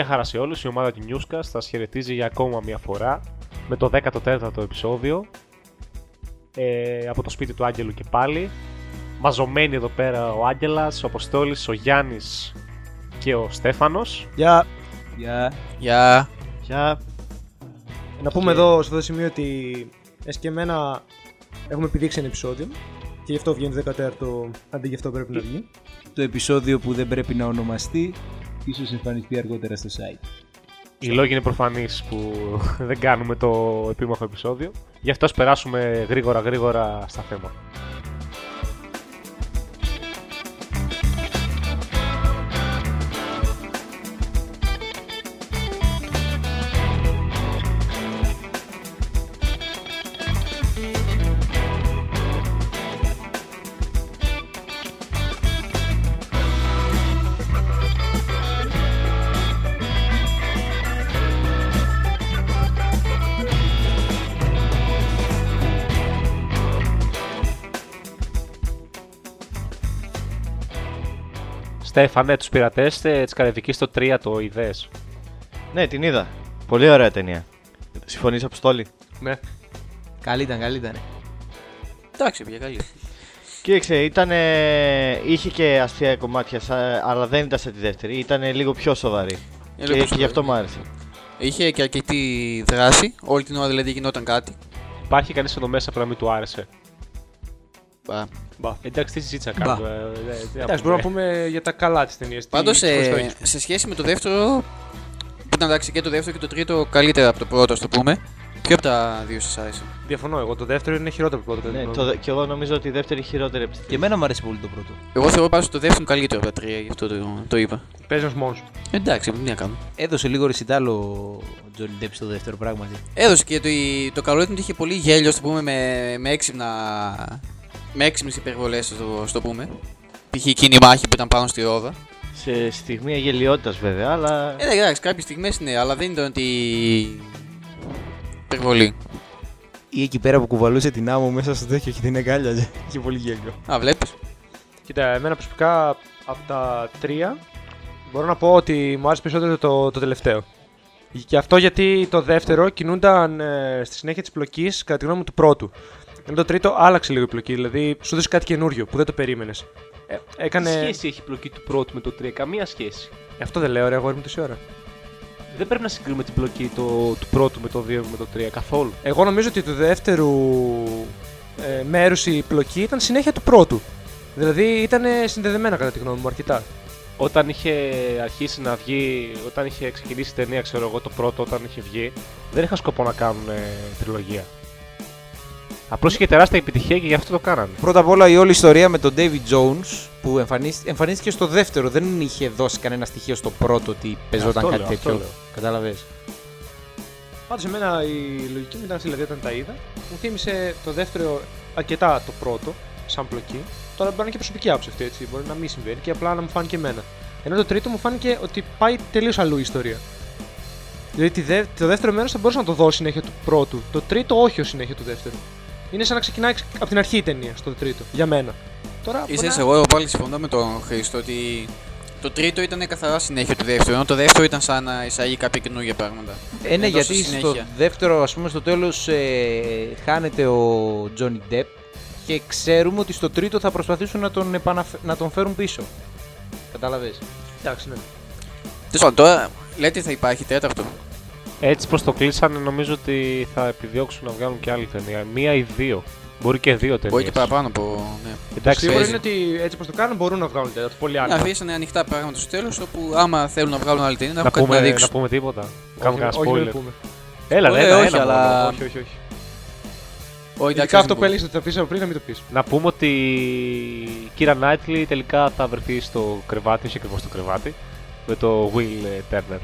Γεια χαρά σε όλους, η ομάδα του Newscast σας χαιρετίζει για ακόμα μια φορά με το 14ο επεισόδιο ε, από το σπίτι του Άγγελου και πάλι. Μαζωμένοι εδώ πέρα ο Άγγελας, ο Αποστόλης, ο Γιάννης και ο Στέφανος. Γεια. Γεια. Γεια. Γεια. Να πούμε εδώ σε αυτό το σημείο ότι εσύ και εμένα έχουμε επιδείξει ένα επεισόδιο και γι' αυτό βγαίνει 14ο αντί γι' αυτό πρέπει να βγει. Το επεισόδιο που δεν πρέπει να ονομαστεί, ίσως εμφανιστεί αργότερα στο site. Οι λόγοι είναι προφανείς που δεν κάνουμε το επίμαχο επεισόδιο. Γι' αυτό ας περάσουμε γρήγορα γρήγορα στα θέματα. Στέφανε, τους πειρατές ε, της Καραϊβικής στο 3 το ιδέες. Ναι, την είδα. Πολύ ωραία ταινία. Συμφωνείς Αποστόλη; Ναι. Καλή ήταν, καλή ήταν. Εντάξει, πήγε καλή. Κοίταξε, ήταν, είχε και αστεία κομμάτια, σα- αλλά δεν ήταν σαν τη δεύτερη. Ήταν λίγο πιο σοβαρή. Ε, και, λίγο και γι' αυτό μου άρεσε. Είχε και αρκετή δράση. Όλη την ώρα δηλαδή γινόταν κάτι. Υπάρχει κανείς εδώ μέσα που να μην του άρεσε; Μπα. Μπα. Εντάξει, τι συζήτηση να κάνουμε. ε, ε, τι να Εντάξει, πούμε. μπορούμε να πούμε για τα καλά της ταινίας. Πάντως σε, σε σχέση με το δεύτερο. Που ήταν εντάξει και το δεύτερο και το τρίτο καλύτερα από το πρώτο, ας το πούμε. Ποιο από τα δύο σας άρεσε; Διαφωνώ εγώ. Το δεύτερο είναι χειρότερο από το πρώτο. Ναι, κατά τη το, γνώμη δε- και εγώ νομίζω ότι η δεύτερη χειρότερη από τις Και τρεις. εμένα μου άρεσε πολύ το πρώτο. Εγώ θεωρώ πάντως το δεύτερο καλύτερο από τα τρία, γι' αυτό το, το είπα. μου. Παίζει ω μόνο. Εντάξει, τι να κάνουμε. Έδωσε λίγο ρεσιτάλο ο Τζόνι Ντέπ στο δεύτερο πράγματι. Έδωσε και το, το καλό ήταν ότι είχε πολύ γέλιο, ας το πούμε, με, με έξυπνα. Με έξυπνες υπερβολές, στο, στο πούμε. Π.χ. εκείνη η μάχη που ήταν πάνω στη ρόδα. Σε στιγμή αγελιότητας βέβαια, αλλά... Ε, εντάξει, κάποιες στιγμές ναι, αλλά δεν ήταν ότι. υπερβολή. Ή εκεί πέρα που κουβαλούσε την άμμο μέσα στο τέτοιο και την εγκάλιαζε. Είχε πολύ γέλιο. Α, βλέπεις. Κοίτα, εμένα προσωπικά από τα τρία μπορώ να πω ότι μου άρεσε περισσότερο το, το τελευταίο. Και αυτό γιατί το δεύτερο κινούνταν ε, στη συνέχεια της πλοκής κατά τη γνώμη μου του πρώτου. Ενώ το τρίτο άλλαξε λίγο η πλοκή, δηλαδή σου δώσε κάτι καινούριο που δεν το περίμενες. Ε, έκανε. Τι σχέση έχει η πλοκή του πρώτου με το 3, καμία σχέση. Ε, Αυτό δεν λέω, ρε, αγόρι μου τόση ώρα. Δεν πρέπει να συγκρίνουμε την πλοκή το, του πρώτου με το 2 με το 3 καθόλου. Εγώ νομίζω ότι του δεύτερου ε, μέρους η πλοκή ήταν συνέχεια του πρώτου. Δηλαδή ήταν συνδεδεμένα κατά τη γνώμη μου αρκετά. Όταν είχε αρχίσει να βγει, όταν είχε ξεκινήσει η ταινία, ξέρω εγώ, το πρώτο όταν είχε βγει, δεν είχαν σκοπό να κάνουν ε, τριλογία. Απλώς είχε τεράστια επιτυχία και γι' αυτό το κάνανε. Πρώτα απ' όλα η όλη ιστορία με τον David Jones που εμφανίσ- εμφανίστηκε στο δεύτερο. Δεν είχε δώσει κανένα στοιχείο στο πρώτο ότι παίζονταν Αυτό κάτι λέω, αυτό τέτοιο. λέω. Κατάλαβες. Πάντως, εμένα η λογική μου ήταν αυτή, δηλαδή όταν τα είδα, μου θύμισε το δεύτερο αρκετά το πρώτο, σαν πλοκή. Τώρα μπορεί να είναι και προσωπική άποψη αυτή, έτσι. Μπορεί να μην συμβαίνει και απλά να μου φάνηκε εμένα. Ενώ το τρίτο μου φάνηκε ότι πάει τελείως αλλού η ιστορία. Δηλαδή τη δε- το δεύτερο μέρος θα μπορούσε να το δώσει συνέχεια του πρώτου. Το τρίτο όχι ως συνέχεια του δεύτερου. Είναι σαν να ξεκινάει από την αρχή η ταινία στο τρίτο. Για μένα. Τώρα. μπορεί Ίσως να- εγώ πάλι συμφωνώ με τον Χρήστο ότι το τρίτο ήταν καθαρά συνέχεια του δεύτερου, ενώ το δεύτερο ήταν σαν να εισάγει κάποια καινούργια πράγματα. Ε, ναι, Δεν γιατί δώσε στο συνέχεια. δεύτερο, ας πούμε, στο τέλος ε, χάνεται ο Johnny Depp και ξέρουμε ότι στο τρίτο θα προσπαθήσουν να τον, επαναφ... να τον φέρουν πίσω. Κατάλαβες; Εντάξει, ναι. Τέλος πάντων, τώρα λέτε θα υπάρχει τέταρτο. Έτσι πως το κλείσανε, νομίζω ότι θα επιδιώξουν να βγάλουν και άλλη ταινία. Μία ή δύο. Μπορεί και δύο ταινίες. Μπορεί και παραπάνω από. Ναι. Εντάξει, Σίγουρα παίζει. είναι ότι έτσι πώ το κάνουν μπορούν να βγάλουν τέταρτο. Πολύ Να άλλο. αφήσανε ανοιχτά πράγματα στο τέλος όπου άμα θέλουν να βγάλουν άλλη ταινία να να, έχουν κάτι να πούμε, να δείξουν. πούμε τίποτα. Κάνουμε όχι, κανένα όχι, δεν spoiler. πούμε. Έλα, Ε, ένα, όχι, ένα αλλά- μόνο. Όχι, όχι, όχι. Όχι, Ειδικά εντάξει, αυτό δεν που μπορεί. έλεγες ότι θα πεις από πριν να μην το πεις. Να πούμε ότι η Κύρα Νάιτλι τελικά θα βρεθεί στο κρεβάτι, όχι ακριβώς στο κρεβάτι, με το Will ε, Turner.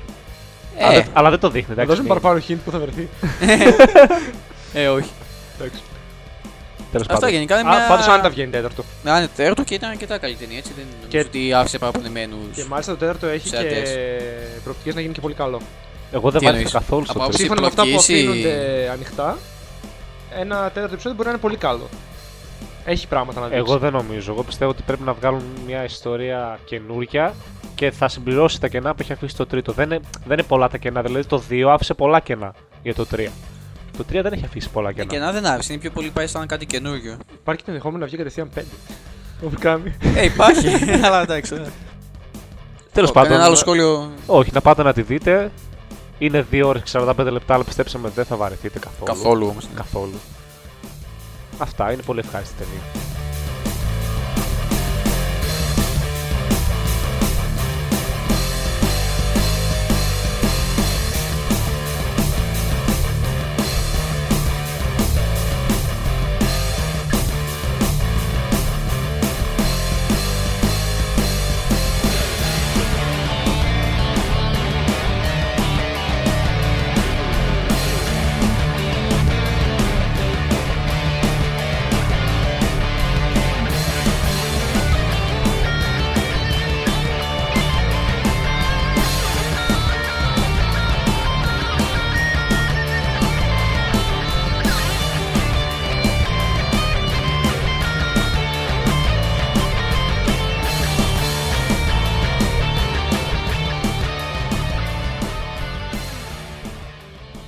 Αλλά, Ε, δεν- αλλά δεν το δείχνει, Να εντάξει. δώσουμε παραπάνω hint που θα βρεθεί. ε, όχι. Εντάξει. Τέλος Αυτά πάντων. γενικά είναι Α, μια. Πάντως αν τα βγαίνει τέταρτο. Να είναι τέταρτο και ήταν αρκετά καλή ταινία έτσι. Δεν νομίζω Και- ότι άφησε παραπονεμένους. Και μάλιστα το τέταρτο έχει και Ψάτες. προοπτικές να γίνει και πολύ καλό. Εγώ δεν Τι βάζω εννοείς; καθόλου στο Από τρίτο. άποψη- Σύμφωνα με αυτά που πλοκής ή- αφήνονται ανοιχτά, ένα τέταρτο επεισόδιο μπορεί να είναι πολύ καλό. Έχει πράγματα να δείξει. Εγώ δεν νομίζω. Εγώ πιστεύω ότι πρέπει να βγάλουν μια ιστορία καινούρια και θα συμπληρώσει τα κενά που έχει αφήσει το τρίτο. Δεν είναι, δεν είναι πολλά τα κενά, δηλαδή το 2 άφησε πολλά κενά για το 3. Το 3 δεν έχει αφήσει πολλά Ε, κενά. Και να δεν άφησε, είναι πιο πολύ πάει σαν κάτι καινούριο. Υπάρχει και το ενδεχόμενο να βγει κατευθείαν 5. Όπου κάνει. Ε, υπάρχει, αλλά εντάξει. ε. Τέλος Ω, πάντων. Κανένα άλλο σχόλιο; Όχι, να πάτε να τη δείτε. Είναι 2 ώρες και 45 λεπτά, αλλά πιστέψτε με δεν θα βαρεθείτε καθόλου. καθόλου όμως. Καθόλου. Αυτά είναι πολύ ευχάριστη ταινία.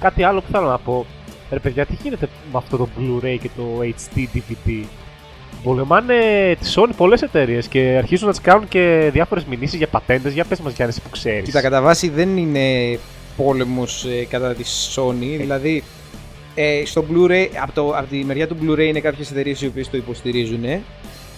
Κάτι άλλο που θέλω να πω. Ρε παιδιά, τι γίνεται με αυτό το Blu-ray και το HD DVD. Πολεμάνε τη Sony πολλές εταιρείες και αρχίζουν να τις κάνουν και διάφορες μηνύσεις για πατέντες. Για πες μας, Γιάννης, εσύ που ξέρεις. Κοίτα, κατά βάση δεν είναι πόλεμος κατά της Sony. Δηλαδή, ε, στο Blu-ray, από, το, από τη μεριά του Blu-ray είναι κάποιες εταιρείες οι οποίες το υποστηρίζουν.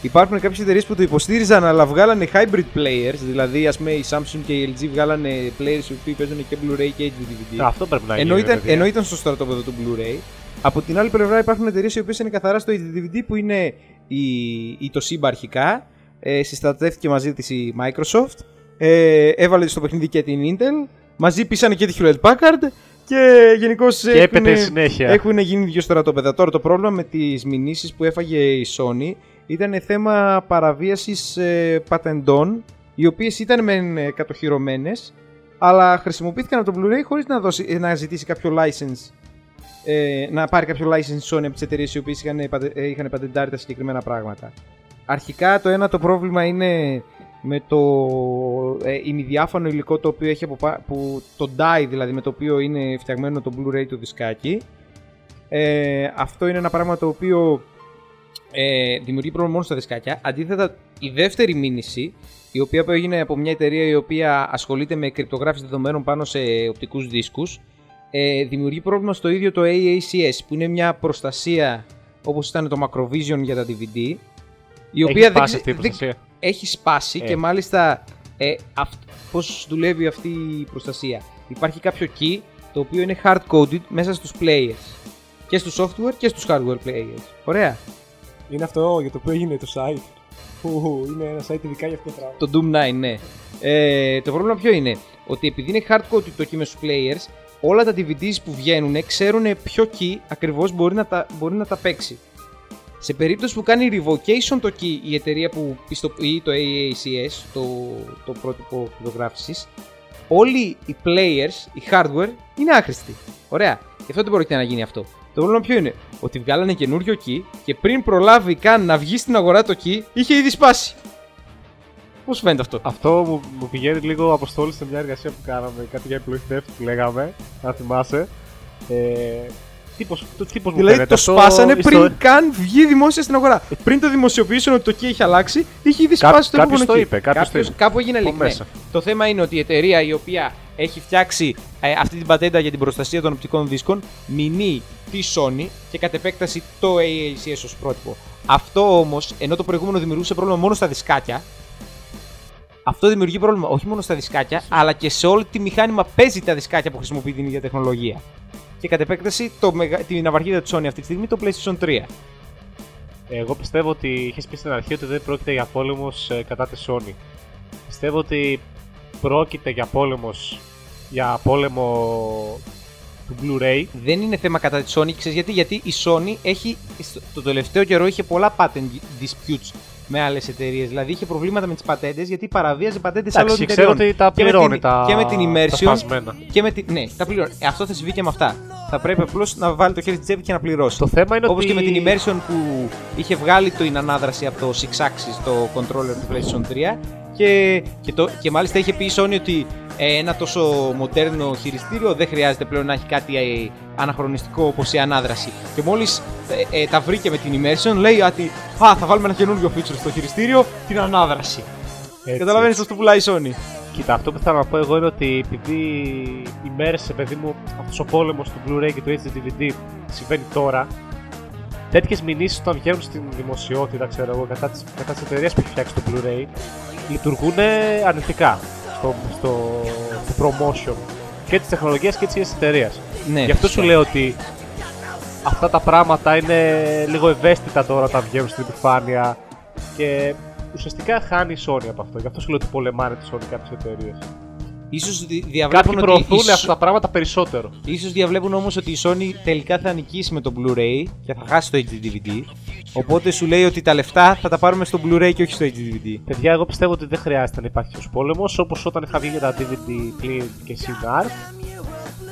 Υπάρχουν κάποιες εταιρείες που το υποστήριζαν, αλλά βγάλανε hybrid players. Δηλαδή, ας πούμε, η Samsung και η LG βγάλανε players οι οποίοι παίζουν και Blu-ray και HD DVD. Αυτό πρέπει να γίνει. ενώ, ρε ήταν, παιδιά. ενώ ήταν στο στρατόπεδο του Blu-ray. Από την άλλη πλευρά υπάρχουν εταιρείες οι οποίες είναι καθαρά στο DVD που είναι η, η Toshiba αρχικά. Ε, συστατεύτηκε μαζί της η Microsoft. Ε, έβαλε στο παιχνίδι και την Intel. Μαζί πήσανε και τη Hewlett Packard. Και γενικώς Και έπεται συνέχεια. έχουν γίνει δύο στρατόπεδα. Τώρα το πρόβλημα με τις μηνύσεις που έφαγε η Sony ήταν θέμα παραβίασης ε, πατεντών, οι οποίες ήταν μεν ε, κατοχυρωμένες, αλλά χρησιμοποιήθηκαν από το Blu-ray χωρίς να, δώσει, ε, να ζητήσει κάποιο license. Ε, να πάρει κάποιο license Sony από τις εταιρείες οι οποίες είχαν, πατε- ε, είχαν πατεντάρει τα συγκεκριμένα πράγματα. Αρχικά το ένα το πρόβλημα είναι με το ε, ημιδιάφανο υλικό το οποίο έχει από, πα- που, το die δηλαδή με το οποίο είναι φτιαγμένο το Blu-ray του δισκάκι. Ε, αυτό είναι ένα πράγμα το οποίο ε, δημιουργεί πρόβλημα μόνο στα δισκάκια. Αντίθετα, η δεύτερη μήνυση, η οποία έγινε από μια εταιρεία η οποία ασχολείται με κρυπτογράφηση δεδομένων πάνω σε οπτικούς δίσκους, ε, δημιουργεί πρόβλημα στο ίδιο το AACS, που είναι μια προστασία όπως ήταν το Macrovision για τα DVD, η οποία Έχει δεν, πάσει ξε- αυτή η δεν- προστασία. έχει σπάσει Ε. και μάλιστα ε, αυ- πώς δουλεύει αυτή η προστασία. Υπάρχει κάποιο key το οποίο είναι hard-coded μέσα στους players. Και στους software και στους hardware players. Ωραία. Είναι αυτό για το οποίο έγινε το site. Που είναι ένα site ειδικά για αυτό το πράγμα. Το Doom 9, ναι. Ε, το πρόβλημα ποιο είναι, ότι επειδή είναι hard-coded το key με στους players, όλα τα DVDs που βγαίνουν ξέρουν ποιο key ακριβώς μπορεί να τα, μπορεί να τα παίξει. Σε περίπτωση που κάνει revocation το key η εταιρεία που πιστοποιεί το AACS, το, το πρότυπο κρυπτογράφησης, όλοι οι players, οι hardware, είναι άχρηστοι. Ωραία. Γι' αυτό δεν πρόκειται να γίνει αυτό. Το πρόβλημα ποιο είναι, ότι βγάλανε καινούριο key και πριν προλάβει καν να βγει στην αγορά το key, είχε ήδη σπάσει. Πώς σου φαίνεται αυτό; Αυτό μου, μου πηγαίνει λίγο αποστόλη σε μια εργασία που κάναμε, κάτι για επιλογή δεύτερη που λέγαμε, αν θυμάσαι. Ε, τύπος, το τύπος μου Δηλαδή φαίνεται. το Αυτό σπάσανε ιστο- πριν καν βγει δημόσια στην αγορά. Πριν το δημοσιοποιήσουν ότι το key έχει αλλάξει, είχε ήδη Κά- σπάσει το κάποιος επόμενο το key. είπε, κάποιος το Κάποιος- είπε. Κάπου έγινε Από leak, ναι. μέσα. Το θέμα είναι ότι η εταιρεία η οποία έχει φτιάξει ε, αυτή την πατέντα για την προστασία των οπτικών δίσκων μηνύει τη Sony και κατ' επέκταση το AACS ως πρότυπο. Αυτό όμως, ενώ το προηγούμενο δημιουργούσε πρόβλημα μόνο στα δισκάκια, αυτό δημιουργεί πρόβλημα όχι μόνο στα δισκάκια, αλλά και σε όλη τη μηχάνημα παίζει τα δισκάκια που χρησιμοποιεί την ίδια τεχνολογία. Και κατ' επέκταση το, μεγα- την ναυαρχίδα της Sony αυτή τη στιγμή το PlayStation 3. Εγώ πιστεύω ότι είχες πει στην αρχή ότι δεν πρόκειται για πόλεμος κατά της Sony. Πιστεύω ότι πρόκειται για πόλεμος για πόλεμο του Blu-ray. δεν είναι θέμα κατά της Sony. Ξέρεις γιατί, γιατί η Sony έχει, στο- το τελευταίο καιρό είχε πολλά patent disputes με άλλες εταιρείες. Δηλαδή είχε προβλήματα με τις πατέντες γιατί παραβίαζε πατέντες άλλων Εντάξει, ξέρω εταιρεών. ότι τα Και με πληρώνει την- τα, και με την τα immersion. σπασμένα. Και με την, ναι, τα πληρώνει. Ε, αυτό θα συμβεί και με αυτά. Θα πρέπει απλώς να βάλει το χέρι στη τσέπη και να πληρώσει. Το θέμα είναι Όπως ότι... και με την immersion που είχε βγάλει την ανάδραση από το Six Axis, το controller του PlayStation 3 Και, και, το, και μάλιστα είχε πει η Sony ότι ε, ένα τόσο μοντέρνο χειριστήριο δεν χρειάζεται πλέον να έχει κάτι ε, αναχρονιστικό όπως η ανάδραση. Και μόλις ε, ε, τα βρήκε με την Immersion, λέει ότι Α, θα βάλουμε ένα καινούργιο feature στο χειριστήριο, την ανάδραση. Καταλαβαίνεις πώς το πουλάει η Sony. Κοίτα, αυτό που θέλω να πω εγώ είναι ότι επειδή η μέρες, παιδί μου, αυτός ο πόλεμος του Blu-ray και του HD-DVD συμβαίνει τώρα, τέτοιες μηνύσεις όταν βγαίνουν στην δημοσιότητα, ξέρω εγώ, κατά της κατά της εταιρείας που έχει φτιάξει το Blu-ray, λειτουργούν αρνητικά στο, στο, στο promotion και της τεχνολογίας και της εταιρείας. Ναι, Γι' αυτό σου λέω ότι αυτά τα πράγματα είναι λίγο ευαίσθητα τώρα όταν βγαίνουν στην επιφάνεια και ουσιαστικά χάνει η Sony από αυτό. Γι' αυτό σου λέω ότι πολεμάνε τη Sony κάποιες εταιρείες. Ίσως δι- Κάποιοι διαβλέπουν ότι προωθούν η αυτά τα πράγματα περισσότερο. Ίσως διαβλέπουν όμως ότι η Sony τελικά θα νικήσει με το Blu-ray και θα χάσει το HD-DVD. Οπότε σου λέει ότι τα λεφτά θα τα πάρουμε στο Blu-ray και όχι στο HD-DVD. Παιδιά, εγώ πιστεύω ότι δεν χρειάζεται να υπάρχει τέτοιο πόλεμος. Όπως όταν είχα βγει για τα DVD Clean και CNR,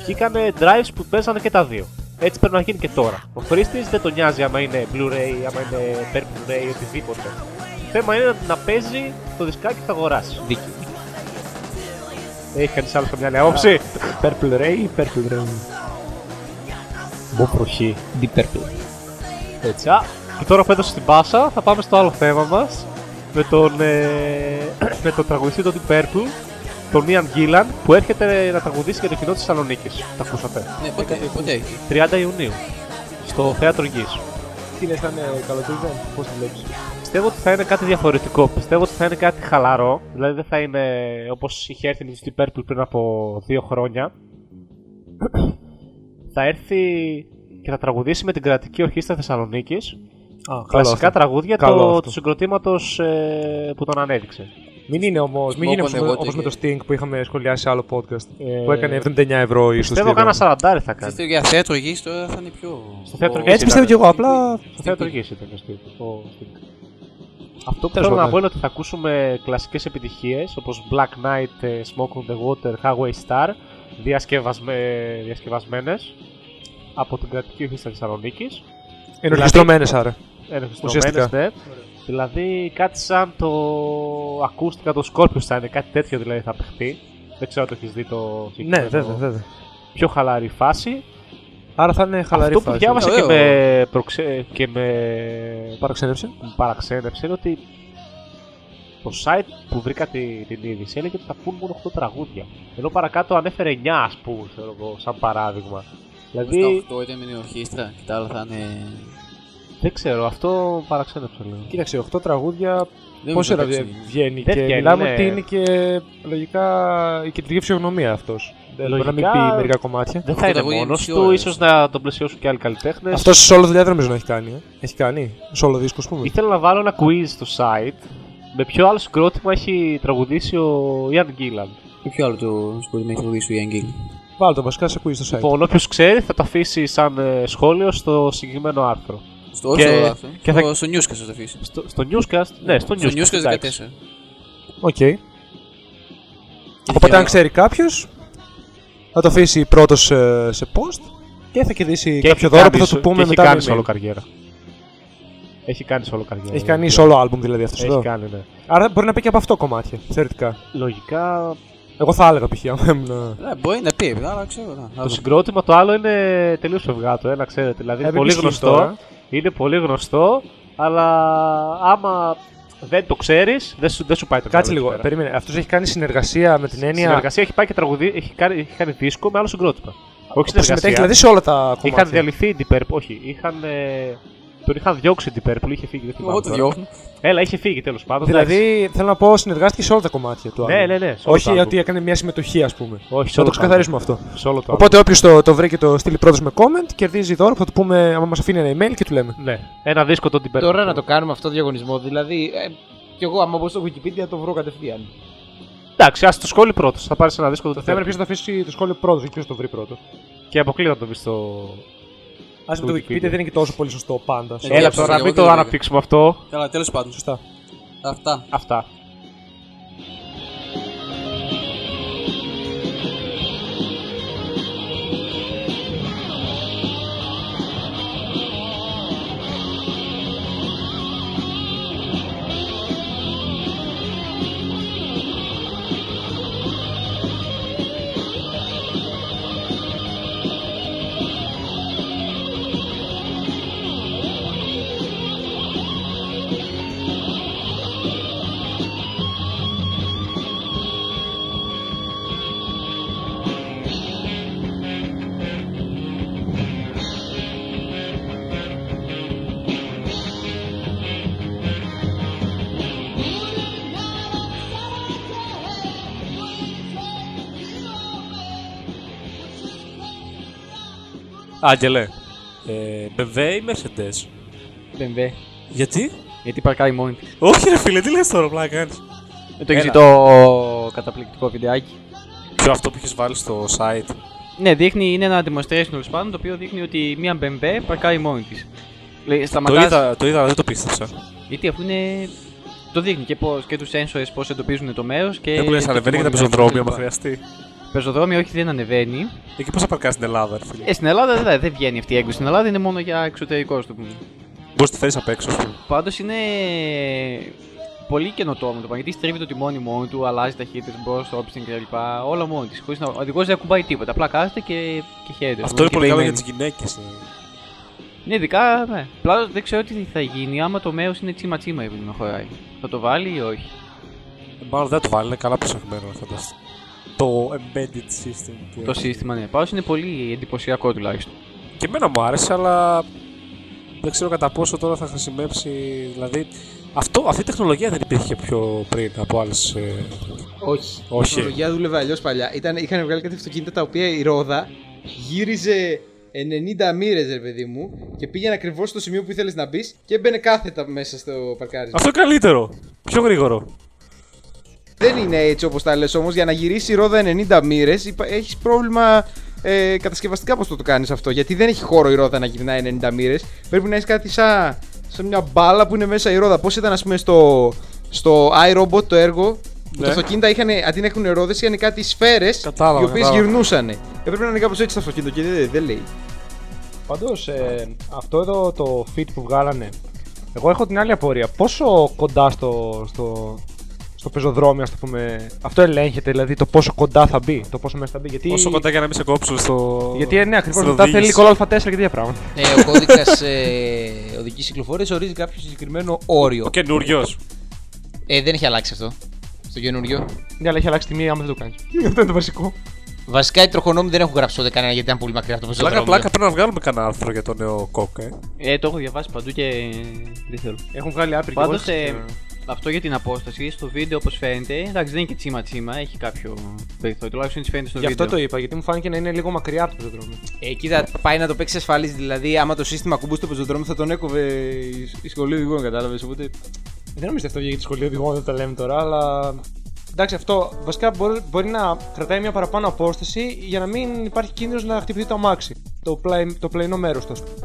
βγήκανε drives που παίζανε και τα δύο. Έτσι πρέπει να γίνει και τώρα. Ο χρήστης δεν τον νοιάζει άμα είναι Blu-ray, άμα είναι per Blu-ray, οτιδήποτε. Το θέμα είναι να παίζει το δισκάκι που θα αγοράσει. Δίκιο. Έχει κανεί άλλος καμιά άλλη άποψη. Per Blu-ray ή per Blu-ray. Μπο προχή. Deep Purple. Έτσι. Α, και τώρα που έδωσε την πάσα, θα πάμε στο άλλο θέμα μας. Με τον, ε, με τον τραγουδιστή του Deep Purple, τον Ian Gillan, που έρχεται να τραγουδήσει για το κοινό της Θεσσαλονίκης. Τα ακούσατε; Ναι, πότε, πότε έχει. 30 Ιουνίου. Στο θέατρο Γη. Τι λες, θα είναι καλοκαιρινό, πώς το βλέπεις. Πιστεύω ότι θα είναι κάτι διαφορετικό. Πιστεύω ότι θα είναι κάτι χαλαρό. Δηλαδή δεν θα είναι όπως είχε έρθει με του Deep Purple πριν από δύο χρόνια. θα έρθει και θα τραγουδήσει με την κρατική ορχήστρα Θεσσαλονίκης. Α, Κλασικά τραγούδια Καλό το, αυτό. του συγκροτήματος ε, που τον ανέδειξε. Μην είναι όμως, μην γίνει Smoke on όπως, the με- water όπως με και- το Sting που είχαμε σχολιάσει σε άλλο podcast. Ε, που έκανε 79 ευρώ ίσως. Πιστεύω κάνα 40 θα κάνει. Πιστεύω για θέατρο γης τώρα θα είναι πιο... Στο θέατρο ο- Γης Έτσι πιστεύω κι εγώ, απλά Στο θέατρο Γης ήταν ο Steve, ο Sting. Αυτό που Τέλος θέλω να πάντων. πω είναι ότι θα ακούσουμε κλασικές επιτυχίες όπως Black Knight, ε, Smoke on the Water, Highway Star διασκευασμέ... διασκευασμένες από την κρατική ορχήστρα Θεσσαλονίκης ενορχιστρωμένες άρα. ενεργιστρωμένες, ναι. Δηλαδή κάτι σαν το ακούστηκα το Scorpius θα είναι, κάτι τέτοιο δηλαδή θα παιχτεί. Δεν ξέρω αν το έχεις δει το Ναι, συγκεκριμένο. βέβαια, βέβαια. Πιο χαλαρή φάση. Άρα θα είναι χαλαρή Αυτό που φάση. διάβασα και Ωραίο. με, προξε... και με Παραξένευσε. μου παραξένεψε είναι ότι το site που βρήκα τη- την είδηση έλεγε ότι θα πούν μόνο 8 τραγούδια. Ενώ παρακάτω ανέφερε 9 ας πούμε, ξέρω εγώ, σαν παράδειγμα. Δηλαδή, Στα 8 ήταν με την ορχήστρα και τα άλλα θα είναι... δεν ξέρω, αυτό παραξένεψε λίγο. Κοίταξε, 8 τραγούδια. Δεν Πόση ώρα νομίζω να βγε- παίξει. βγαίνει Δεν και βγαίνει, μιλάμε ναι. ότι είναι και λογικά η κεντρική φυσιογνωμία αυτός. Μπορεί να μην Λογικά- πει μερικά κομμάτια. Δεν θα Αυτό είναι τραγούδι είναι μόνος μισή του, ώρα, ίσως έτσι. να τον πλαισιώσουν και άλλοι καλλιτέχνες. Αυτό σε όλο δουλειά δεν νομίζω να έχει κάνει. Ε. Έχει κάνει. Solo δίσκο, ας πούμε. Ήθελα να βάλω ένα quiz στο site με ποιο άλλο συγκρότημα έχει τραγουδήσει ο Ian Gillan; Και ποιο άλλο το σπορ με έχει ρωτήσει ο Ιαν Γκίλ. Βάλω το βασικά σε ακούει στο site. Λοιπόν, όποιος ξέρει θα το αφήσει σαν ε, σχόλιο στο συγκεκριμένο άρθρο. Στο Και- όχι στο αυτό. και Στο- θα- Στο Newscast θα το αφήσει. Στο, στο newscast, ναι, στο Στο newscast. Newscast εντάξει. 14. Οκ. Γιατί Οπότε, και- αν ξέρει κάποιος, θα το αφήσει πρώτος σε, σε post και θα κερδίσει Και κάποιο έχει δώρο κάνει που θα σο- του πούμε και έχει μετά. κάνει με solo email. καριέρα. Έχει κάνει solo καριέρα. Έχει κάνει Έχει solo album δηλαδή αυτός εδώ. κάνει, ναι. Άρα μπορεί να πει και από αυτό κομμάτια, θεωρητικά. Λογικά Εγώ θα έλεγα π.χ. άμα ήμουν. Ναι, μπορεί να πει, αλλά ξέρω. να- να το δούμε. συγκρότημα το άλλο είναι τελείως φευγάτο, ε, να ξέρετε. Δηλαδή είναι Ε, μην πολύ ισχύει γνωστό. τώρα. Είναι πολύ γνωστό, αλλά άμα δεν το ξέρεις, δεν σου, δεν σου πάει το Κάτσε καλό λίγο. εκεί πέρα. Περίμενε. Αυτός έχει κάνει συνεργασία με την έννοια. Συνεργασία έχει πάει και τραγουδί, έχει κάνει, έχει κάνει δίσκο με άλλο συγκρότημα. Όχι που συμμετέχει συνεργασία. δηλαδή σε όλα τα κομμάτια. Είχαν διαλυθεί η Deep Purple. Όχι, είχαν. Ε, τον είχαν διώξει η Deep Purple, είχε φύγει. Δεν θυμάμαι Εγώ το τώρα. διώχνω. Έλα, είχε φύγει τέλος πάντων. εντάξει. Δηλαδή, θέλω να πω, συνεργάστηκε σε όλα τα κομμάτια του. Ναι, album. ναι, ναι. σε όλο Όχι το ότι album. έκανε μια συμμετοχή, ας πούμε. Όχι, σε Να όλο το ξεκαθαρίσουμε αυτό. album. Σε όλο το Οπότε όποιος το, το βρει και το στείλει πρώτο με comment, κερδίζει δώρο που θα του πούμε, άμα μας αφήνει ένα email και του λέμε. album. Ναι, ένα δίσκο τον Deep Purple. Τώρα να το κάνουμε αυτό το διαγωνισμό. Δηλαδή, ε, κι εγώ άμα μπω στο Wikipedia το βρω κατευθείαν. Εντάξει, ας το σχόλιο πρώτος. Θα πάρεις ένα δίσκο Το τον θέμα Deep είναι Purple. ποιος θα αφήσει το σχόλιο πρώτος και ποιος το βρει πρώτο. Και αποκλείω να το βρεις στο. Α Στο το Wikipedia. Wikipedia δεν είναι και τόσο πολύ σωστό πάντα. Ε, Έλα διάψα, τώρα, εγώ μην δεν το το αναπτύξουμε αυτό. Καλά, τέλος πάντων. Σωστά. Αυτά. Αυτά. Άγγελε. Ε, BMW ή Mercedes; BMW. Γιατί; Γιατί παρκάρει μόνη της. Όχι, ρε φίλε, τι λες τώρα, πλάκα κάνεις. Δεν το έχεις Έλα. το καταπληκτικό βιντεάκι. Ποιο αυτό που έχεις βάλει στο site. Ναι, δείχνει, είναι ένα demonstration τέλο πάντων το οποίο δείχνει ότι μία BMW παρκάρει μόνη της. Λέει, Το σταματάς, είδα, το είδα, αλλά δεν το πίστεψα. γιατί αφού είναι. Το δείχνει και, πώς, και τους sensors πώς εντοπίζουν το μέρος και. Δεν μου λες, το ανεβαίνει και τα τιμόνι πεζοδρόμια, κτλ. μα χρειαστεί. Πεζοδρόμια όχι δεν ανεβαίνει. Εκεί πώς θα παρκάρει στην Ελλάδα, ρε φίλε; Ε, στην Ελλάδα δεν, δεν βγαίνει αυτή η έκδοση. Στην Ελλάδα είναι μόνο για εξωτερικό, α το πούμε. Μπορείς να τη φέρεις απ' έξω, ας πούμε. Πάντως είναι πολύ καινοτόμο το πράγμα. Γιατί στρίβει το τιμόνι μόνο του, αλλάζει ταχύτητες, μπρος, όπιστιν κλπ. Όλα μόνο της. Χωρίς να ο οδηγός δεν ακουμπάει τίποτα. Απλά κάθεται και, και χαίρεται. Αυτό είναι Και πολύ καλό για περιμένει. τις γυναίκες. Ναι, ειδικά, ναι. Απλά δεν ξέρω τι θα γίνει άμα το μέρος είναι τσίμα τσίμα επειδή να χωράει. Θα το βάλει ή όχι; Μάλλον δεν το βάλει, είναι καλά προσεγμένο, φανταστείτε. Το embedded system. που Το έχει. σύστημα, ναι. Πάντως είναι πολύ εντυπωσιακό τουλάχιστον. Και εμένα μου άρεσε, αλλά δεν ξέρω κατά πόσο τώρα θα χρησιμεύσει. Δηλαδή, αυτό, αυτή η τεχνολογία δεν υπήρχε πιο πριν από άλλες. Όχι. Όχι. Η τεχνολογία δούλευε αλλιώς παλιά. Ήταν, είχαν βγάλει κάτι αυτοκίνητα τα οποία η ρόδα γύριζε 90 μοίρες, ρε παιδί μου, και πήγαινε ακριβώς στο σημείο που ήθελες να μπεις και έμπαινε κάθετα μέσα στο παρκάρισμα. Αυτό καλύτερο. Πιο γρήγορο. Δεν είναι έτσι όπως τα λες όμως. Για να γυρίσει η ρόδα 90 μοίρες, έχεις πρόβλημα ε, κατασκευαστικά πώς το, το κάνεις αυτό. Γιατί δεν έχει χώρο η ρόδα να γυρνάει 90 μοίρες. Πρέπει να έχεις κάτι σαν, σαν μια μπάλα που είναι μέσα η ρόδα. Πώς ήταν, ας πούμε, στο, στο iRobot το έργο. Που Ναι. τα αυτοκίνητα είχαν, αντί να έχουν ρόδες, είχαν κάτι σφαίρες Κατάλαβα, οι οποίες κατάλαβα. γυρνούσαν. Έπρεπε να είναι κάπως έτσι το αυτοκίνητο και δεν, δεν λέει. Πάντως, ε, αυτό εδώ το fit που βγάλανε. Εγώ έχω την άλλη απορία. Πόσο κοντά στο, στο, στο πεζοδρόμιο, ας το πούμε. Αυτό ελέγχεται, δηλαδή το πόσο κοντά θα μπει. Το πόσο μέσα θα μπει. Γιατί, Όσο κοντά για να μην σε κόψουν στο. γιατί ε, ναι, ακριβώς στην μετά θέλει οδήγηση. κόλλα Α4 και τέτοια πράγματα. Ε, ο κώδικας ε, οδικής κυκλοφορίας ορίζει κάποιο συγκεκριμένο όριο. Ο καινούριος. Ε, δεν έχει αλλάξει αυτό. Στο καινούριο. Ναι, αλλά έχει αλλάξει τιμή άμα δεν το κάνεις. αυτό είναι το βασικό. Βασικά οι τροχονόμοι δεν έχουν γράψει ούτε κανένα γιατί ήταν πολύ μακριά από το Πλάκα, πεζοδρόμιο. πλάκα πρέπει να βγάλουμε κανένα άρθρο για το νέο κόκ, ε. Ε, το έχω διαβάσει παντού και δεν θέλω. Έχουν βγάλει άπειρη Πάντως, και εγώ ε, ξέρω. Αυτό για την απόσταση στο βίντεο όπως φαίνεται, εντάξει δεν είναι και τσίμα τσίμα, έχει κάποιο περιθώριο. Τουλάχιστον έτσι φαίνεται στο Γι' αυτό βίντεο. το είπα, γιατί μου φάνηκε να είναι λίγο μακριά από το πεζοδρόμιο. Ε, κοίτα, πάει να το παίξει ασφαλής. Δηλαδή, άμα το σύστημα κουμπού στο πεζοδρόμιο θα τον έκοβε η, η σχολή οδηγών, κατάλαβες. Οπότε. Δεν νομίζω αυτό για τη σχολή οδηγών δεν τα λέμε τώρα, αλλά. Εντάξει, αυτό βασικά μπορεί, μπορεί να κρατάει μια παραπάνω απόσταση για να μην υπάρχει κίνδυνος να χτυπηθεί το αμάξι. Το, πλαϊ, το πλαϊνό μέρος του. ας πούμε.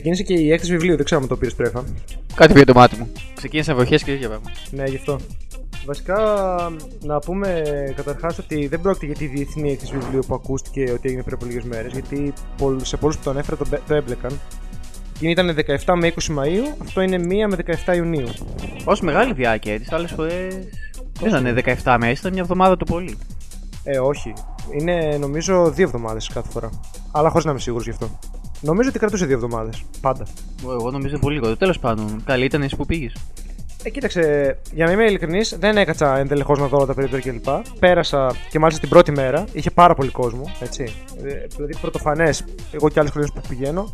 Ξεκίνησε και η έκθεση βιβλίου, δεν ξέρω αν το πήρες πρέφα. Κάτι πήγε το μάτι μου. Ξεκίνησα βροχές και τέτοια πράγματα. Ναι, γι' αυτό. Βασικά, να πούμε καταρχάς ότι δεν πρόκειται για τη διεθνή έκθεση βιβλίου που ακούστηκε ότι έγινε πριν από λίγες μέρες, γιατί πολλ- σε πολλούς που το ανέφερα το, μπε- το έμπλεκαν. Εκείνη ήταν 17 με 20 Μαΐου, αυτό είναι 1 με 17 Ιουνίου. Όσο μεγάλη διάρκεια έτσι, άλλες φορές. Δεν ήταν 17 μέρε, ήταν μια εβδομάδα το πολύ. Ε, όχι. Είναι νομίζω δύο εβδομάδες κάθε φορά. Αλλά χωρίς να είμαι σίγουρος γι' αυτό. Νομίζω ότι κρατούσε δύο εβδομάδες. Πάντα. Εγώ νομίζω πολύ λίγο. Τέλος πάντων, καλή ήταν εσύ που πήγες. Ε, κοίταξε, για να είμαι ειλικρινής, δεν έκατσα εντελεχώς να δω όλα τα περίπτωση κλπ. Πέρασα και μάλιστα την πρώτη μέρα, είχε πάρα πολύ κόσμο. Έτσι. Ε, δηλαδή, πρωτοφανές, εγώ και άλλες χρονιέ που πηγαίνω.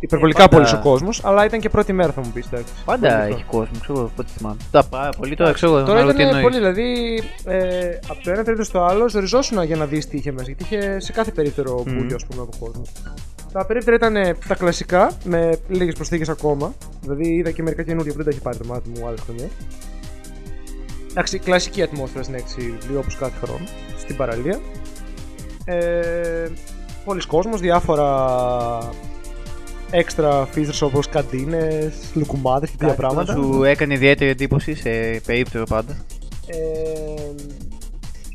Υπερβολικά Ε, πάντα- πολύ ο κόσμος, αλλά ήταν και πρώτη μέρα θα μου πεις. εντάξει. Πάντα Πολύ έχει αυτό. κόσμο, ξέρω εγώ, πότε θυμάμαι. Τα πάρα πολύ τώρα ξέρω Τώρα μάλλον τι ήταν εννοείς. πολύ, δηλαδή ε, από το ένα τρίτο στο άλλο ζοριζόσουν για να δεις τι είχε μέσα. Γιατί είχε σε κάθε περίπτερο Μμμ. πουλιο ας πούμε, από κόσμο. Τα περίπτερα ήταν ε, τα κλασικά, με λίγες προσθήκες ακόμα. Δηλαδή είδα και μερικά καινούργια που δεν τα έχει πάρει το μάτι μου άλλες χρονιές. Εντάξει, κλασική ατμόσφαιρα στην έξι βιβλίου όπως κάθε χρόνο, στην παραλία. Ε, Πολλοί κόσμος, διάφορα έξτρα features όπως καντίνες, λουκουμάδες και τέτοια πράγματα. Σου έκανε ιδιαίτερη εντύπωση σε περίπτερο πάντα. Ε,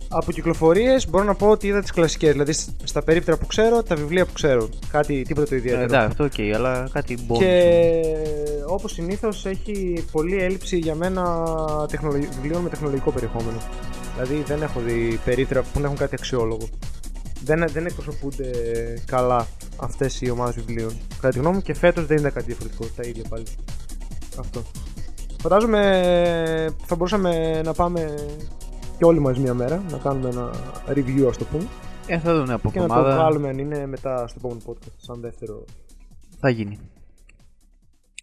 από κυκλοφορίες μπορώ να πω ότι είδα τις κλασικές. Δηλαδή στα περίπτερα που ξέρω, τα βιβλία που ξέρω. Κάτι τίποτα το Ε, ιδιαίτερο. Εντάξει, αυτό οκ, αλλά κάτι bonus. Και όπως συνήθως έχει πολλή έλλειψη για μένα τεχνολογι... βιβλίων με τεχνολογικό περιεχόμενο. Δηλαδή δεν έχω δει περίπτερα που να έχουν κάτι αξιόλογο. Δεν, δεν εκπροσωπούνται καλά αυτές οι ομάδες βιβλίων. Κατά τη γνώμη μου και φέτος δεν είναι κάτι διαφορετικό. Τα ίδια πάλι. Αυτό. Φαντάζομαι θα μπορούσαμε να πάμε και όλοι μας μία μέρα να κάνουμε ένα review ας το πούμε Ε, θα δούμε από και να το εβδομάδα. βγάλουμε αν είναι μετά στο επόμενο podcast σαν δεύτερο Θα γίνει.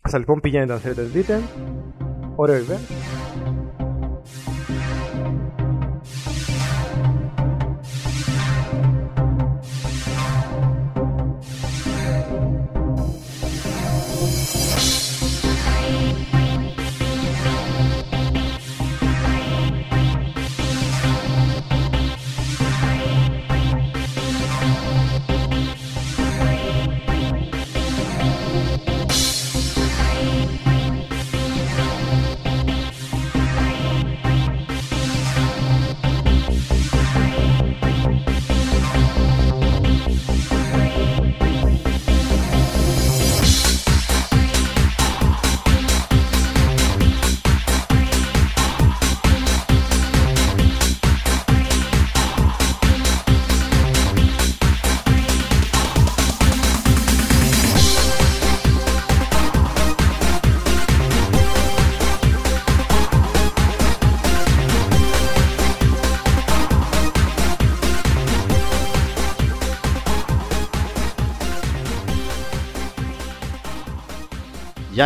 Αυτά λοιπόν πηγαίνετε αν θέλετε να δείτε. Ωραίο event.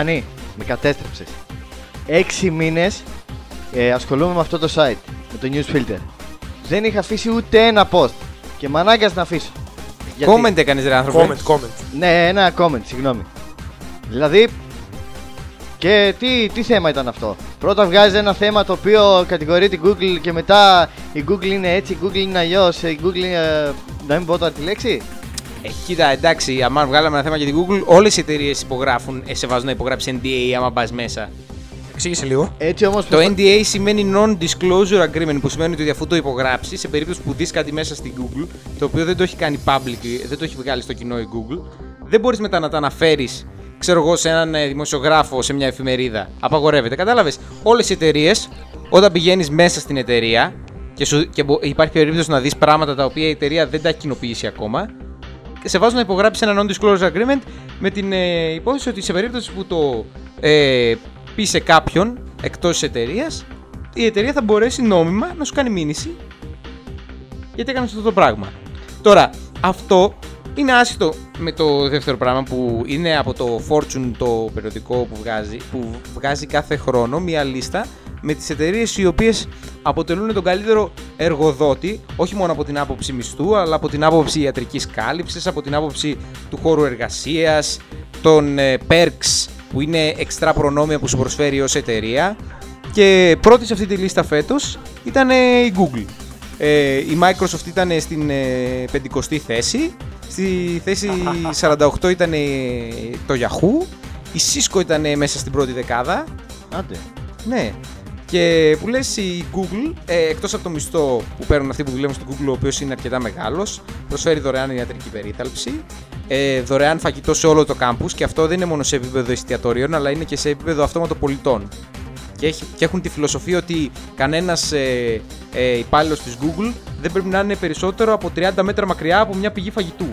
Γιάννη, με κατέστρεψε. Έξι μήνες ε, ασχολούμαι με αυτό το site, με το news filter. Δεν είχα αφήσει ούτε ένα post. Και με ανάγκασε να αφήσω. Γιατί- Comment έκανες ρε άνθρωπε. Comment, comment. Ναι, ένα comment, συγγνώμη. Δηλαδή, και τι, τι θέμα ήταν αυτό; Πρώτα βγάζει ένα θέμα το οποίο κατηγορεί την Google και μετά η Google είναι έτσι, η Google είναι αλλιώς, η Google είναι. ε, Να μην πω τώρα τη λέξη. Ε, κοίτα, εντάξει, άμα βγάλαμε ένα θέμα για την Google, όλες οι εταιρείες υπογράφουν, ε, σε βάζουν να υπογράψει NDA άμα πα μέσα. Εξήγησε λίγο. Έτσι όμως. Το NDA σημαίνει Non-Disclosure Agreement, που σημαίνει ότι αφού το υπογράψεις, σε περίπτωση που δεις κάτι μέσα στην Google, το οποίο δεν το έχει κάνει public, δεν το έχει βγάλει στο κοινό η Google, δεν μπορείς μετά να τα αναφέρεις, ξέρω εγώ, σε έναν ε, δημοσιογράφο, σε μια εφημερίδα. Απαγορεύεται. Κατάλαβες; Όλες οι εταιρείες, όταν πηγαίνεις μέσα στην εταιρεία και, σου, και μπο- υπάρχει περίπτωση να δεις πράγματα τα οποία η εταιρεία δεν τα έχει κοινοποιήσει ακόμα, και σε βάζουν να υπογράψει ένα non-disclosure agreement με την ε, υπόθεση ότι σε περίπτωση που το ε, πει σε κάποιον εκτός της εταιρείας, η εταιρεία θα μπορέσει νόμιμα να σου κάνει μήνυση γιατί έκανε αυτό το πράγμα. Τώρα, αυτό είναι άσχετο με το δεύτερο πράγμα που είναι από το Fortune το περιοδικό που βγάζει, που βγάζει κάθε χρόνο μία λίστα με τις εταιρείες οι οποίες αποτελούν τον καλύτερο εργοδότη όχι μόνο από την άποψη μισθού αλλά από την άποψη ιατρικής κάλυψης, από την άποψη του χώρου εργασίας, των ε, perks που είναι εξτρά προνόμια που σου προσφέρει ως εταιρεία και πρώτη σε αυτή τη λίστα φέτος ήταν ε, η Google. Ε, η Microsoft ήταν στην ε, 50η θέση. Στη θέση 48 ήταν ε, το Yahoo. Η Cisco ήταν ε, μέσα στην πρώτη δεκάδα. Άντε. Ναι. Και που λες η Google, ε, εκτός από το μισθό που παίρνουν αυτοί που δουλεύουν στην Google, ο οποίος είναι αρκετά μεγάλος, προσφέρει δωρεάν ιατρική περίθαλψη, ε, δωρεάν φαγητό σε όλο το campus και αυτό δεν είναι μόνο σε επίπεδο εστιατορίων, αλλά είναι και σε επίπεδο αυτόματο πολιτών. Και, έχει, και έχουν τη φιλοσοφία ότι κανένας ε, ε, υπάλληλος της Google δεν πρέπει να είναι περισσότερο από 30 μέτρα μακριά από μια πηγή φαγητού.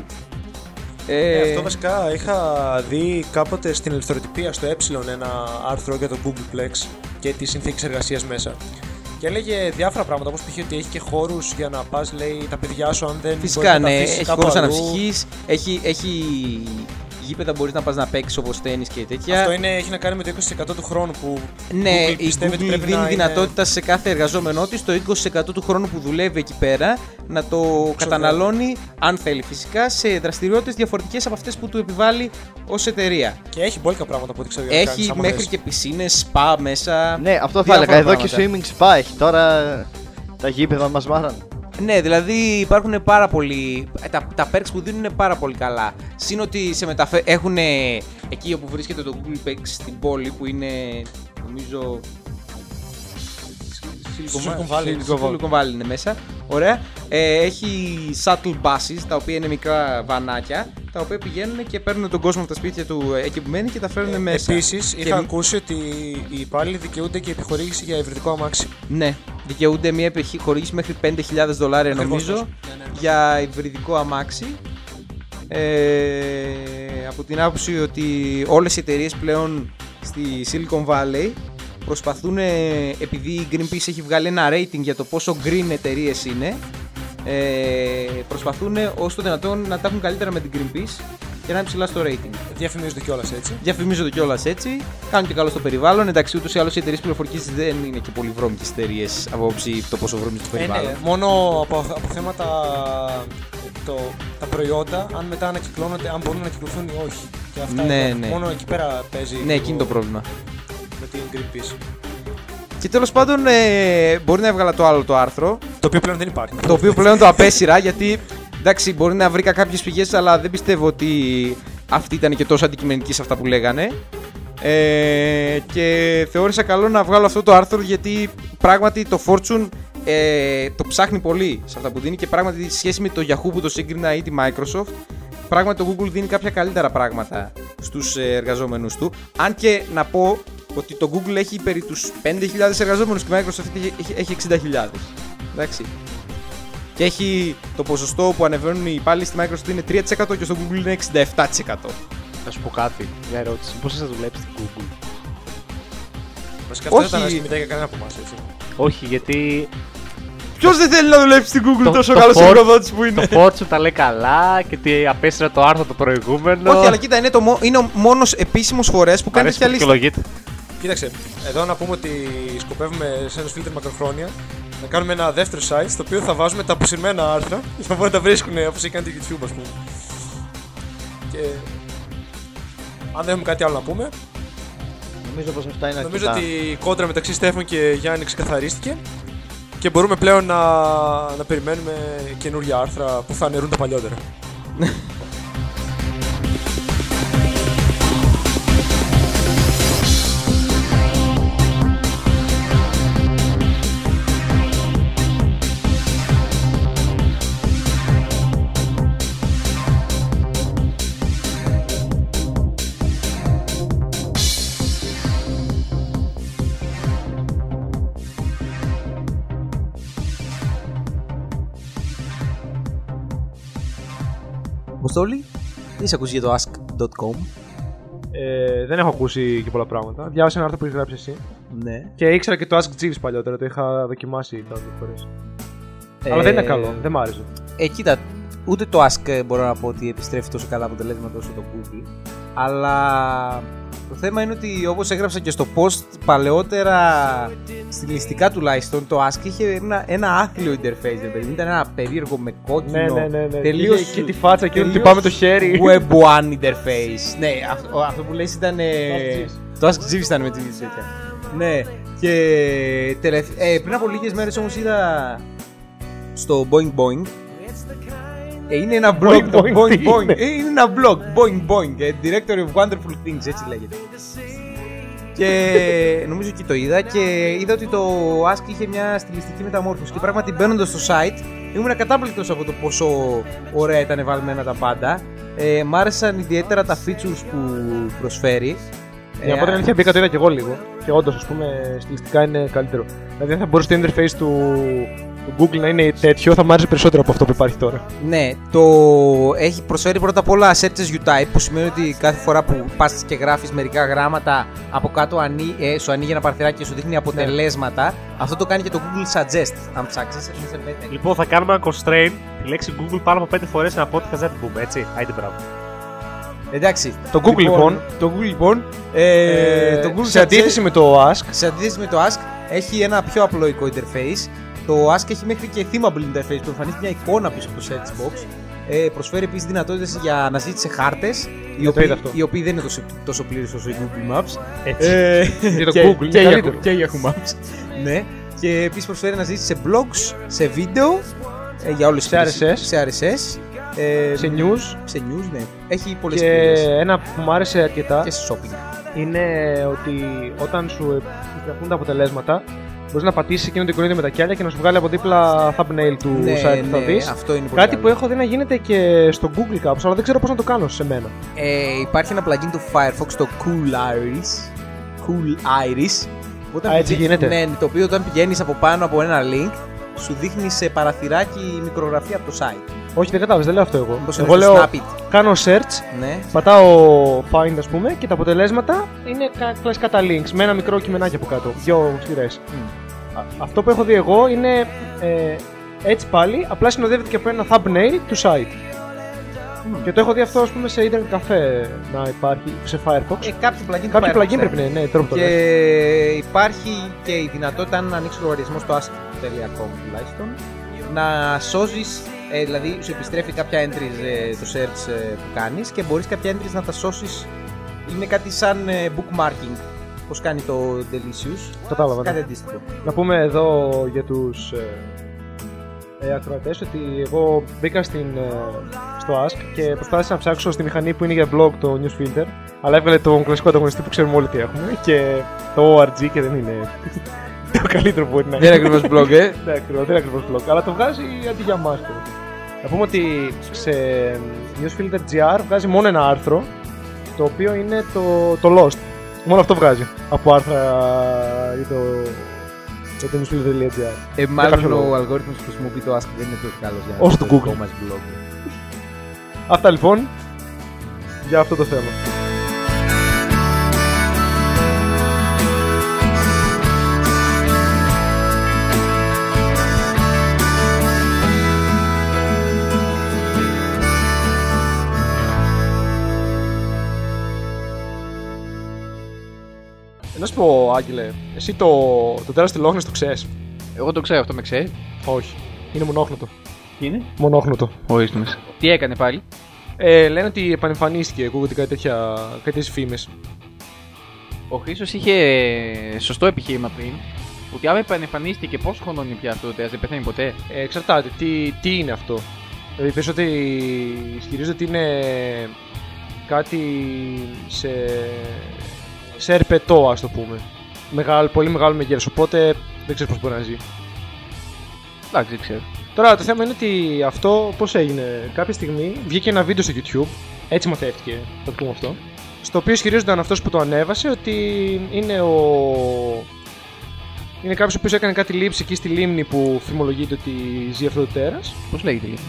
Ε, αυτό βασικά είχα δει κάποτε στην ελευθεροτυπία στο ε ένα άρθρο για το Googleplex και τις συνθήκες εργασίας μέσα. Και έλεγε διάφορα πράγματα, όπως π.χ. ότι έχει και χώρους για να πας, λέει, τα παιδιά σου αν δεν Φυσικά, μπορείς να τα ναι. αφήσεις Έχει κάπου χώρους αλλού. αναψυχή, έχει, έχει γήπεδα μπορείς να πας να παίξεις όπως τέννη και τέτοια. Αυτό είναι, έχει να κάνει με το 20% του χρόνου που Ναι, Google η πιστεύει ότι Google πρέπει δίνει να δυνατότητα σε κάθε εργαζόμενό της το 20% του χρόνου που δουλεύει εκεί πέρα να το καταναλώνει, αν θέλει φυσικά, σε δραστηριότητες διαφορετικές από αυτές που του επιβάλλει ως εταιρεία. Είναι... Και έχει μπόλικα πράγματα από ό,τι ξέρω. για να Έχει κάνεις, άμα μέχρι θες. και πισίνες, spa μέσα. Ναι, αυτό θα διάφορα έλεγα. Εδώ και πράγματα. swimming spa έχει. Τώρα τα γήπεδα μας μάραν. Ναι, δηλαδή υπάρχουν πάρα πολλοί. ε, Τα, τα perks που δίνουν είναι πάρα πολύ καλά. Συν ότι σε μεταφε... έχουν εκεί όπου βρίσκεται το Google Pay στην πόλη που είναι νομίζω. Silicon Valley. Silicon Valley είναι μέσα. Ωραία. Ε, έχει shuttle buses, τα οποία είναι μικρά βανάκια, τα οποία πηγαίνουν και παίρνουν τον κόσμο από τα σπίτια του ε, εκεί που μένει και τα φέρνουν μέσα. Επίσης, Και είχα μη- ακούσει ότι οι υπάλληλοι δικαιούνται και επιχορήγηση για ευρυδικό αμάξι. Ναι, δικαιούνται μια επιχορήγηση μέχρι 5.000 δολάρια Ακριβώς, νομίζω ναι, ναι, ναι. για υβριδικό αμάξι. Ε, από την άποψη ότι όλες οι εταιρείες πλέον στη Silicon Valley προσπαθούν, ε, επειδή η Greenpeace έχει βγάλει ένα rating για το πόσο green εταιρείες είναι, ε, προσπαθούν όσο το δυνατόν να τα έχουν καλύτερα με την Greenpeace και να είναι ψηλά στο rating. Διαφημίζονται κιόλας έτσι. Διαφημίζονται κιόλας έτσι, κάνουν και καλό στο περιβάλλον. Εντάξει, ούτως ή άλλως οι εταιρείες πληροφορικής δεν είναι και πολύ βρώμικες εταιρείες από άποψη το πόσο βρώμικες το Ε, περιβάλλον. ναι, μόνο από, από θέματα το, τα προϊόντα, αν μετά ανακυκλώνονται, αν μπορούν να ανακυκλωθούν ή όχι. Και αυτά Ναι, εδώ. ναι. Μόνο εκεί πέρα παίζει. Ναι, εκείνο το πρόβλημα. Με την Greenpeace. Και τέλος πάντων, ε, μπορεί να έβγαλα το άλλο το άρθρο, Το οποίο πλέον δεν υπάρχει. το οποίο πλέον το απέσυρα γιατί εντάξει, μπορεί να βρήκα κάποιες πηγές, αλλά δεν πιστεύω ότι αυτή ήταν και τόσο αντικειμενική σε αυτά που λέγανε. Ε, και θεώρησα καλό να βγάλω αυτό το άρθρο γιατί πράγματι το Fortune ε, το ψάχνει πολύ σε αυτά που δίνει και πράγματι σε σχέση με το Yahoo που το σύγκρινα ή τη Microsoft πράγματι το Google δίνει κάποια καλύτερα πράγματα στους ε, εργαζόμενους του αν και να πω ότι το Google έχει περί τους 5.000 εργαζόμενους και η Microsoft έχει, έχει 60.000 εντάξει και έχει το ποσοστό που ανεβαίνουν οι υπάλληλοι στη Microsoft είναι 3% και στο Google είναι 67%. Να σου πω κάτι, μια ερώτηση. Πώς θα δουλέψεις στην Google; Βασικά αυτό δεν Όχι. ήταν αστιμητά για κανένα από εμάς. έτσι. Όχι, γιατί Ποιος δεν θέλει να δουλέψει στην Google Το- τόσο το καλός for- εργοδότης που είναι; το Fortune τα λέει καλά και ότι απέστειλε το άρθρο το προηγούμενο. Όχι, αλλά κοίτα, είναι, το, μο- είναι ο μόνος επίσημος φορέας που Μ' κάνει αρέσει τέτοια που λίστα. δικαιολογείται. Κοίταξε, εδώ να πούμε ότι σκοπεύουμε σε ένα φίλτρο μακροχρόνια να κάνουμε ένα δεύτερο site στο οποίο θα βάζουμε τα αποσυρμένα άρθρα για να μπορούν να τα βρίσκουν όπως έχει κάνει το YouTube, ας πούμε. Και αν δεν έχουμε κάτι άλλο να πούμε, Νομίζω πως αυτά είναι νομίζω αρκετά. ότι η κόντρα μεταξύ Στέφαν και Γιάννη ξεκαθαρίστηκε και μπορούμε πλέον να, να περιμένουμε καινούργια άρθρα που θα αναιρούν τα παλιότερα. Αποστόλη, τι είσαι ακούσει για το ask.com. Ε, δεν έχω ακούσει και πολλά πράγματα. Διάβασα ένα άρθρο που έχεις γράψει εσύ. Ναι. Και ήξερα και το Ask Jeeves παλιότερα, το είχα δοκιμάσει κάποιε φορές. Αλλά δεν είναι καλό, δεν μ' άρεσε. Ε, κοίτα, ούτε το Ask ε, μπορώ να πω ότι επιστρέφει τόσο καλά αποτελέσματα όσο το Google. Αλλά το θέμα είναι ότι όπως έγραψα και στο post παλαιότερα, στιλιστικά τουλάχιστον, το Ask είχε ένα, ένα άθλιο interface. ρε παιδί μου. Ήταν ένα περίεργο με κόκκινο. Ναι, ναι, ναι. ναι. Τελείως, Είχε και τη φάτσα και ότι τελείως πάμε το χέρι. Web One interface. ναι, αυτό, αυτό που λες ήταν. ε, Το το Ask Jeeves ήταν με τη τέτοια. Ναι, και τελευ... ε, πριν από λίγες μέρες όμως είδα στο Boing Boing ε, είναι ένα blog Boing το Boing, Boing τι Boing. είναι; Ε, είναι ένα blog Boing Boing ε, Directory of Wonderful Things έτσι λέγεται και νομίζω και το είδα και είδα ότι το Ask είχε μια στιλιστική μεταμόρφωση και πράγματι μπαίνοντας στο site ήμουν κατάπληκτος από το πόσο ωραία ήταν βάλμενα τα πάντα ε, μ' άρεσαν ιδιαίτερα τα features που προσφέρει Για να πω την αλήθεια, μπήκα το είδα και εγώ λίγο. Και όντως, ας πούμε, στιλιστικά είναι καλύτερο. Δηλαδή, αν θα μπορούσε το interface του, του Google να είναι τέτοιο, θα μου άρεσε περισσότερο από αυτό που υπάρχει τώρα. Ναι, το έχει προσφέρει πρώτα απ' όλα Searches U-Type που σημαίνει ότι κάθε φορά που πας και γράφεις μερικά γράμματα από κάτω ανοί, ε, σου ανοίγει ένα παραθυράκι και σου δείχνει αποτελέσματα. Αυτό το κάνει και το Google Suggest. Αν ψάξεις, είναι σε beta. Λοιπόν, θα κάνουμε ένα constraint τη λέξη Google πάνω από 5 φορές ένα podcast δεν την πούμε, έτσι. Άιντε μπράβο. Εντάξει. Το Google, λοιπόν, Το Google λοιπόν. Ε, ε, το Google σε αντίθεση Suggest- με το Ask, σε αντίθεση με το Ask έχει ένα πιο απλοϊκό interface. Το Ask έχει μέχρι και themable interface που εμφανίζει μια εικόνα πίσω από το search box. Ε, προσφέρει επίσης δυνατότητες για αναζήτηση σε χάρτες, οι, το οποίοι- είδα αυτό. οι οποίοι δεν είναι τόσο, τόσο πλήρες όσο η Google Maps. Έτσι. Ε, Για το και, Google είναι και, καλύτερο. Yahoo, και Yahoo Maps. ναι. Και επίσης προσφέρει αναζήτηση σε blogs, σε βίντεο ε, για όλες Σε τις υπηρεσίες. RSS. Σε RSS. Ε, σε news Σε news, ναι. Έχει πολλές και επιλογές. ένα που μου άρεσε αρκετά Και σε shopping. είναι ότι όταν σου εγγραφούν τα αποτελέσματα μπορεί να πατήσει εκείνο το εικονίδιο με τα κιάλια και να σου βγάλει από δίπλα thumbnail του ναι, site που θα ναι, δεις. αυτό είναι πολύ Κάτι καλό. που έχω δει να γίνεται και στο Google κάπως, αλλά δεν ξέρω πώς να το κάνω σε μένα. Ε, υπάρχει ένα plugin του Firefox, το Cool Iris. Cool Iris. Όταν Α, έτσι πηγα- γίνεται. Ναι, το οποίο όταν πηγαίνεις από πάνω από ένα link, σου δείχνει σε παραθυράκι μικρογραφία από το site. Όχι, δεν κατάλαβες, δεν λέω αυτό εγώ. Μήπως εγώ είναι στο λέω, Snapit. κάνω search, Ναι. πατάω find ας πούμε και τα αποτελέσματα είναι κα- κλασικά τα links με ένα μικρό κειμενάκι από κάτω, δυο σειρές. Α- Αυτό που έχω δει εγώ είναι ε, έτσι πάλι, απλά συνοδεύεται και από ένα thumbnail του site. Και το έχω δει αυτό ας πούμε σε internet cafe να υπάρχει, σε Firefox. Ε, κάποιο plugin του Κάποιο Firefox, plugin πρέπει να είναι, ναι, τώρα που το Και λες. υπάρχει και η δυνατότητα αν ανοίξει λογαριασμός στο ask.com τουλάχιστον να σώζεις, ε, δηλαδή σου επιστρέφει κάποια entries ε, το search ε, που κάνεις και μπορείς κάποια entries να τα σώσεις. Είναι κάτι σαν ε, bookmarking. Πώς κάνει το Delicious. Κατάλαβα. ναι. Κάτι αντίστοιχο. Να πούμε εδώ για τους ε, ε, ακροατές ότι εγώ μπήκα στην, ε, στο Ask και προσπάθησα να ψάξω στη μηχανή που είναι για blog το newsfilter αλλά έβγαλε τον κλασικό ανταγωνιστή που ξέρουμε όλοι τι έχουμε και το ORG και δεν είναι το καλύτερο που μπορεί να Δεν είναι ακριβώς blog, ε. ναι, ακριβώς, δεν είναι ακριβώς blog, αλλά το βγάζει αντί για μας. τώρα. Να πούμε ότι σε Newsfilter GR βγάζει μόνο ένα άρθρο, το οποίο είναι το, το Lost. Μόνο αυτό βγάζει από άρθρα για το, για το newsfilter.gr. ε κάποιο μάλλον λόγο. ο αλγόριθμος που χρησιμοποιεί το Ask δεν είναι τόσο καλός για Όσο το το Google. δικό μας blog. Αυτά λοιπόν για αυτό το θέμα. Να σου πω, Άγγελε, εσύ το, το τέρας της Λόχνης το ξέρεις; Εγώ το ξέρω αυτό με ξέρει. Όχι. Είναι μονόχνοτο. Τι είναι; Μονόχνοτο. Ορίστε μέσα. Τι έκανε πάλι; Ε, λένε ότι επανεμφανίστηκε, ακούγονται κάτι τέτοια, κάτι τέτοιες φήμες. Ο Χρήσος είχε σωστό επιχείρημα πριν. Ότι άμα επανεμφανίστηκε πόσο χρόνο είναι πια αυτό το τέρας, δεν πεθαίνει ποτέ; Ε, εξαρτάται. Τι, τι είναι αυτό; Δηλαδή, περισσότεροι ισχυρίζονται ότι είναι κάτι σε, σε ερπετό, ας το πούμε. Μεγάλο, πολύ μεγάλο μεγέθος, οπότε δεν ξέρω πώς μπορεί να ζει. Εντάξει, δεν ξέρω. Τώρα το θέμα είναι ότι αυτό πώς έγινε. Κάποια στιγμή βγήκε ένα βίντεο στο YouTube, έτσι μαθαίθηκε, θα το πούμε αυτό, στο οποίο ισχυρίζονταν αυτός που το ανέβασε ότι είναι ο... Είναι κάποιος ο οποίος έκανε κάτι λήψη εκεί στη λίμνη που φημολογείται ότι ζει αυτό το τέρας. Πώς λέγεται λίγο.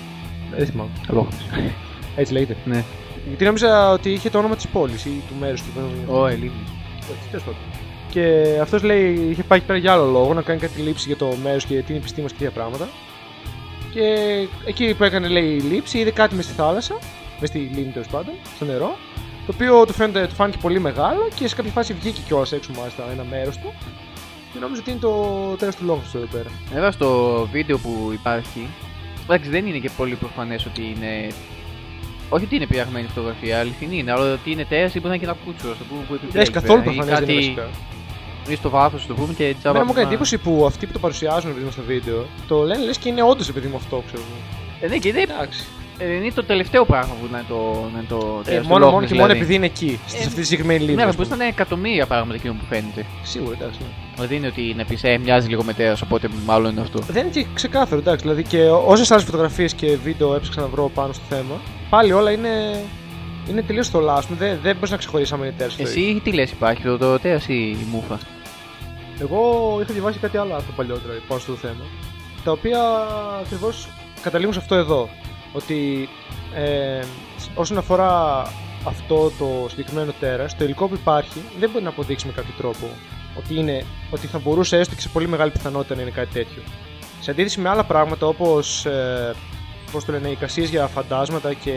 Δεν θυμάμαι. Εγώ. Έτσι λέγεται. Ναι. Γιατί νόμιζα ότι είχε το όνομα της πόλης ή του μέρους του. Ω, Ελλήνη. Όχι, τέλος πάντων. Και αυτός λέει είχε πάει εκεί πέρα για άλλο λόγο να κάνει κάτι λήψη για το μέρος και την επιστήμη και τέτοια πράγματα. Και εκεί που έκανε λέει λήψη είδε κάτι μες στη θάλασσα, μες στη λίμνη τέλος πάντων, στο νερό. Το οποίο του, φαίνεται, του φάνηκε πολύ μεγάλο και σε κάποια φάση βγήκε κιόλας έξω μάλιστα ένα μέρος του. Και νόμιζα ότι είναι το τέλος του λόγου του εδώ πέρα. Βέβαια στο βίντεο που υπάρχει, εντάξει δεν είναι και πολύ προφανές ότι είναι. Όχι ότι είναι πειραγμένη φωτογραφία, αληθινή είναι, αλλά ότι είναι τέρας ή μπορεί να είναι και ένα κούτσο, ας το πούμε, που Δεν επιπλέκει. έχει καθόλου πέρα, ή προφανές δεν είναι κάτι βασικά. ή στο βάθος, το πούμε, και τσάμπα. Εμένα μου έκανε να- εντύπωση που αυτοί που το παρουσιάζουν επειδή στο βίντεο το λένε λες και είναι όντως επειδή μου αυτό, ξέρω εγώ. Ε, ναι, και δεν Εντάξει. ε, είναι το τελευταίο πράγμα που να είναι το, να είναι το Ε, τέρας του μόνο, μόνο Λόχνες, και μόνο δηλαδή. επειδή είναι εκεί, σε Ε, αυτή τη συγκεκριμένη λίμνη. Ναι, ας αλλά μπορεί πούμε. να είναι εκατομμύρια πράγματα εκείνο που φαίνεται. Σίγουρα, εντάξει. ναι. Δηλαδή είναι ότι να πει, ε, μοιάζει λίγο με τέρας, οπότε μάλλον είναι αυτό. Δεν είναι και ξεκάθαρο, εντάξει. Δηλαδή και όσες άλλες φωτογραφίες και βίντεο έψαξα να βρω πάνω στο θέμα, πάλι όλα είναι, είναι τελείως θολά. ας πούμε. Δεν, δεν μπορείς να ξεχωρίσεις άμα είναι τέρας ή όχι. Εσύ τι λες, υπάρχει το, το τέρας ή η μούφα; Εγώ είχα διαβάσει κάτι άλλο άρθρο παλιότερα πάνω στο θέμα. Τα οποία ακριβώς καταλήγουν σε αυτό εδώ. Ότι ε, όσον αφορά αυτό το συγκεκριμένο τέρας, το υλικό που υπάρχει δεν μπορεί να αποδείξει με κάποιο τρόπο ότι, είναι, ότι θα μπορούσε έστω και σε πολύ μεγάλη πιθανότητα να είναι κάτι τέτοιο. Σε αντίθεση με άλλα πράγματα όπως ε, πώς το λένε, εικασίες για φαντάσματα και,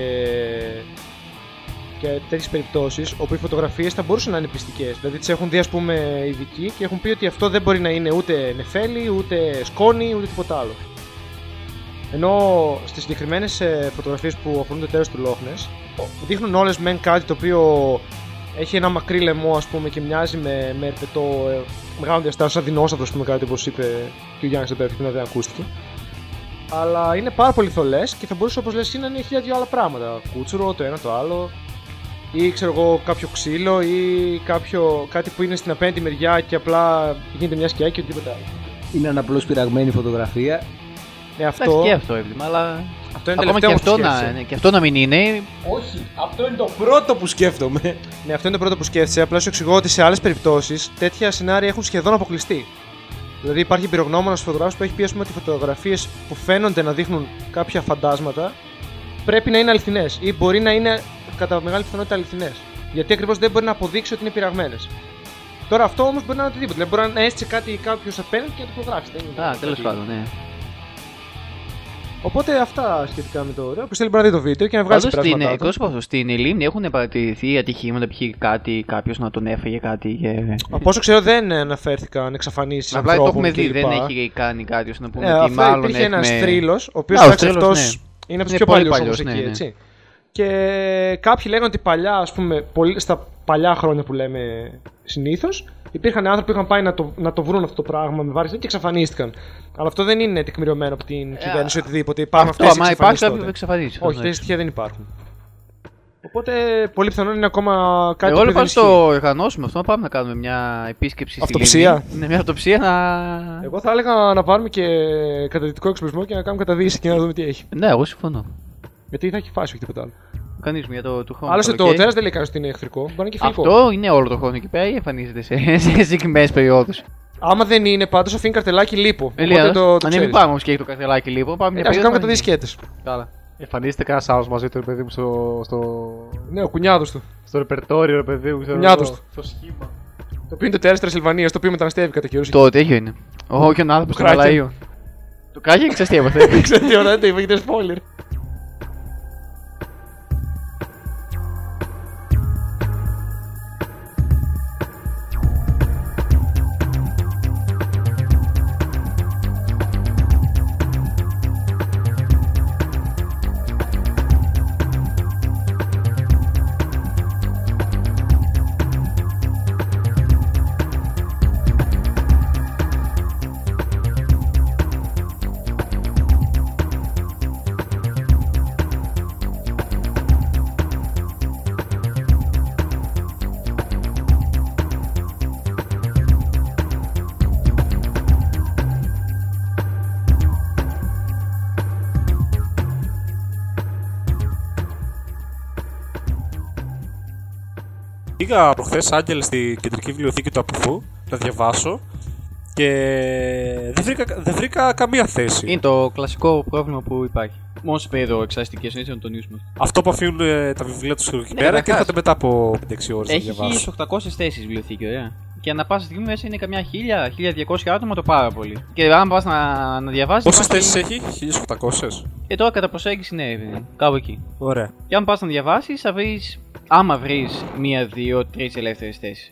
και τέτοιες περιπτώσεις, όπου οι φωτογραφίες θα μπορούσαν να είναι πιστικές. Δηλαδή τις έχουν δει, ας πούμε, ειδικοί και έχουν πει ότι αυτό δεν μπορεί να είναι ούτε νεφέλη, ούτε σκόνη, ούτε τίποτα άλλο. Ενώ στις συγκεκριμένες φωτογραφίες που αφορούν το τέλος του Λόχνες, δείχνουν όλες μεν κάτι το οποίο έχει ένα μακρύ λαιμό, ας πούμε, και μοιάζει με, με ερπετό ε, μεγάλο διαστάσιο, σαν δεινόσαυρο, ας πούμε, κάτι όπως είπε και ο Γιάννης εδώ πέρα, πριν δεν ακούστηκε. Αλλά είναι πάρα πολύ θολές και θα μπορούσε όπως λες να είναι χίλια δυο άλλα πράγματα. Κούτσουρο, το ένα το άλλο. Ή ξέρω εγώ κάποιο ξύλο ή κάποιο, κάτι που είναι στην απέναντι μεριά και απλά γίνεται μια σκιά και οτιδήποτε άλλο. Είναι ένα απλώς πειραγμένη φωτογραφία. Ναι, αυτό, Αυτό... και αυτό έβλημα, αλλά. αυτό είναι Ακόμα και τελευταίο αυτό, μου να, σκέφτεσαι. ναι, και αυτό να μην είναι. Όχι, αυτό είναι το πρώτο που σκέφτομαι. Ναι, αυτό είναι το πρώτο που σκέφτεσαι. Απλά σου εξηγώ ότι σε άλλες περιπτώσεις τέτοια σενάρια έχουν σχεδόν αποκλειστεί. Δηλαδή υπάρχει πυρογνώμονας φωτογράφος που έχει πει ας πούμε, ότι οι φωτογραφίες που φαίνονται να δείχνουν κάποια φαντάσματα πρέπει να είναι αληθινές ή μπορεί να είναι κατά μεγάλη πιθανότητα αληθινές. Γιατί ακριβώς δεν μπορεί να αποδείξει ότι είναι πειραγμένες. Τώρα αυτό όμως μπορεί να είναι οτιδήποτε. Δηλαδή μπορεί να έστησε κάτι κάποιος απέναντι και να το φωτογράψει. Δεν είναι Α, κάτι- τέλο πάντων, ναι. Οπότε αυτά σχετικά με το ωραίο. Όποιο θέλει μπορεί να δει το βίντεο και να βγάλει Πάντως στην, συμπεράσματά του. εκτός από αυτό, στην Ελλήνη έχουν παρατηρηθεί ατυχήματα, π.χ. κάτι, κάποιος να τον έφαγε κάτι. Και... Από όσο ξέρω δεν αναφέρθηκαν εξαφανίσεις Απλά το ανθρώπων έχουμε δει, κλπ. δεν έχει κάνει κάτι ώστε να πούμε Ε, ότι αυτό μάλλον υπήρχε ένας έχουμε... θρύλος, ο οποίος Α, ο εντάξει θρύλος, αυτός ναι. είναι από τους Είναι πιο πολύ παλιούς όμως παλιός, εκεί, ναι, ναι. έτσι. Και κάποιοι λέγανε ότι παλιά, ας πούμε, πολύ, στα παλιά χρόνια που λέμε συνήθως, υπήρχαν άνθρωποι που είχαν πάει να το, να το βρουν αυτό το πράγμα με βάρη και εξαφανίστηκαν. Αλλά αυτό δεν είναι τεκμηριωμένο από την κυβέρνηση ή οτιδήποτε. Υπάρχουν Αυτό, αυτές οι άμα υπάρχει εξαφανίσεις κάποιο τότε. εξαφανίσει. Όχι, τέτοια στοιχεία δεν υπάρχουν. Οπότε πολύ πιθανόν είναι ακόμα κάτι Εγώ που δεν λοιπόν ισχύει. το οργανώσουμε αυτό, να πάμε να κάνουμε μια επίσκεψη στη Αυτοψία; Λίμνη. Ναι, μια αυτοψία να... Εγώ θα έλεγα να πάρουμε και καταδυτικό εξοπλισμό και να κάνουμε καταδύση και να δούμε τι έχει. Ναι, εγώ συμφωνώ. Γιατί θα έχει φάσει, όχι τίποτα άλλο. Κανονίζουμε για το του χρόνου. Άλλωστε το καλοκαίρι. τέρας δεν λέει κανεί ότι είναι εχθρικό. Μπορεί να είναι και φιλικό. Αυτό είναι όλο το χρόνο εκεί πέρα ή εμφανίζεται σε, σε συγκεκριμένες περιόδους; Άμα δεν είναι, πάντως αφήνει καρτελάκι λίπο. Ελία, Οπότε το, το αν μην ξέρεις. πάμε όμω και έχει το καθελάκι λίγο, πάμε μια Εντάξει, περίοδο. κάνουμε εμφανίζεται. καταδύσκέτε. Καλά. Εμφανίζεται κανένας άλλος μαζί του, ρε παιδί μου, στο, στο, Ναι, ο κουνιάδος του. στο ρεπερτόριο, ρε παιδί μου. ξέρω Κουνιάτος εγώ, του. Στο σχήμα. Το οποίο είναι το τέρας της Τρασιλβανίας, το οποίο μεταναστεύει κατά καιρούς. Το τέτοιο είναι. Ο και ο άνθρωπο του Κράκεν. Μαλαΐου. Το κράκεν ξέρεις τι έπαθε. Ξέρω τι ωραία, δεν είπα, spoiler. Πήγα προχθές, Άγγελ, στη κεντρική βιβλιοθήκη του Απουφού να διαβάσω και δεν βρήκα, δεν βρήκα καμία θέση. Είναι το κλασικό πρόβλημα που υπάρχει. Μόνο σε περίοδο εξαστικής έτσι να το τονίσουμε. Αυτό που αφήνουν ε, τα βιβλία τους εκεί Ναι, πέρα και καταρχάς. έρχονται μετά από 5-6 ώρες να Έχει διαβάσω. 1800 θέσεις βιβλιοθήκη, ωραία. Και ανά πάσα στιγμή μέσα είναι καμιά 1000-1200 άτομα το πάρα πολύ. Και αν πας να, να διαβάσεις. Πόσες θέσεις έχει, 1800. Και τώρα κατά προσέγγιση ναι, είναι κάπου εκεί. Ωραία. Και αν πας να διαβάσεις, θα βρεις. Άμα βρεις μία, δύο, τρεις ελεύθερες θέσεις.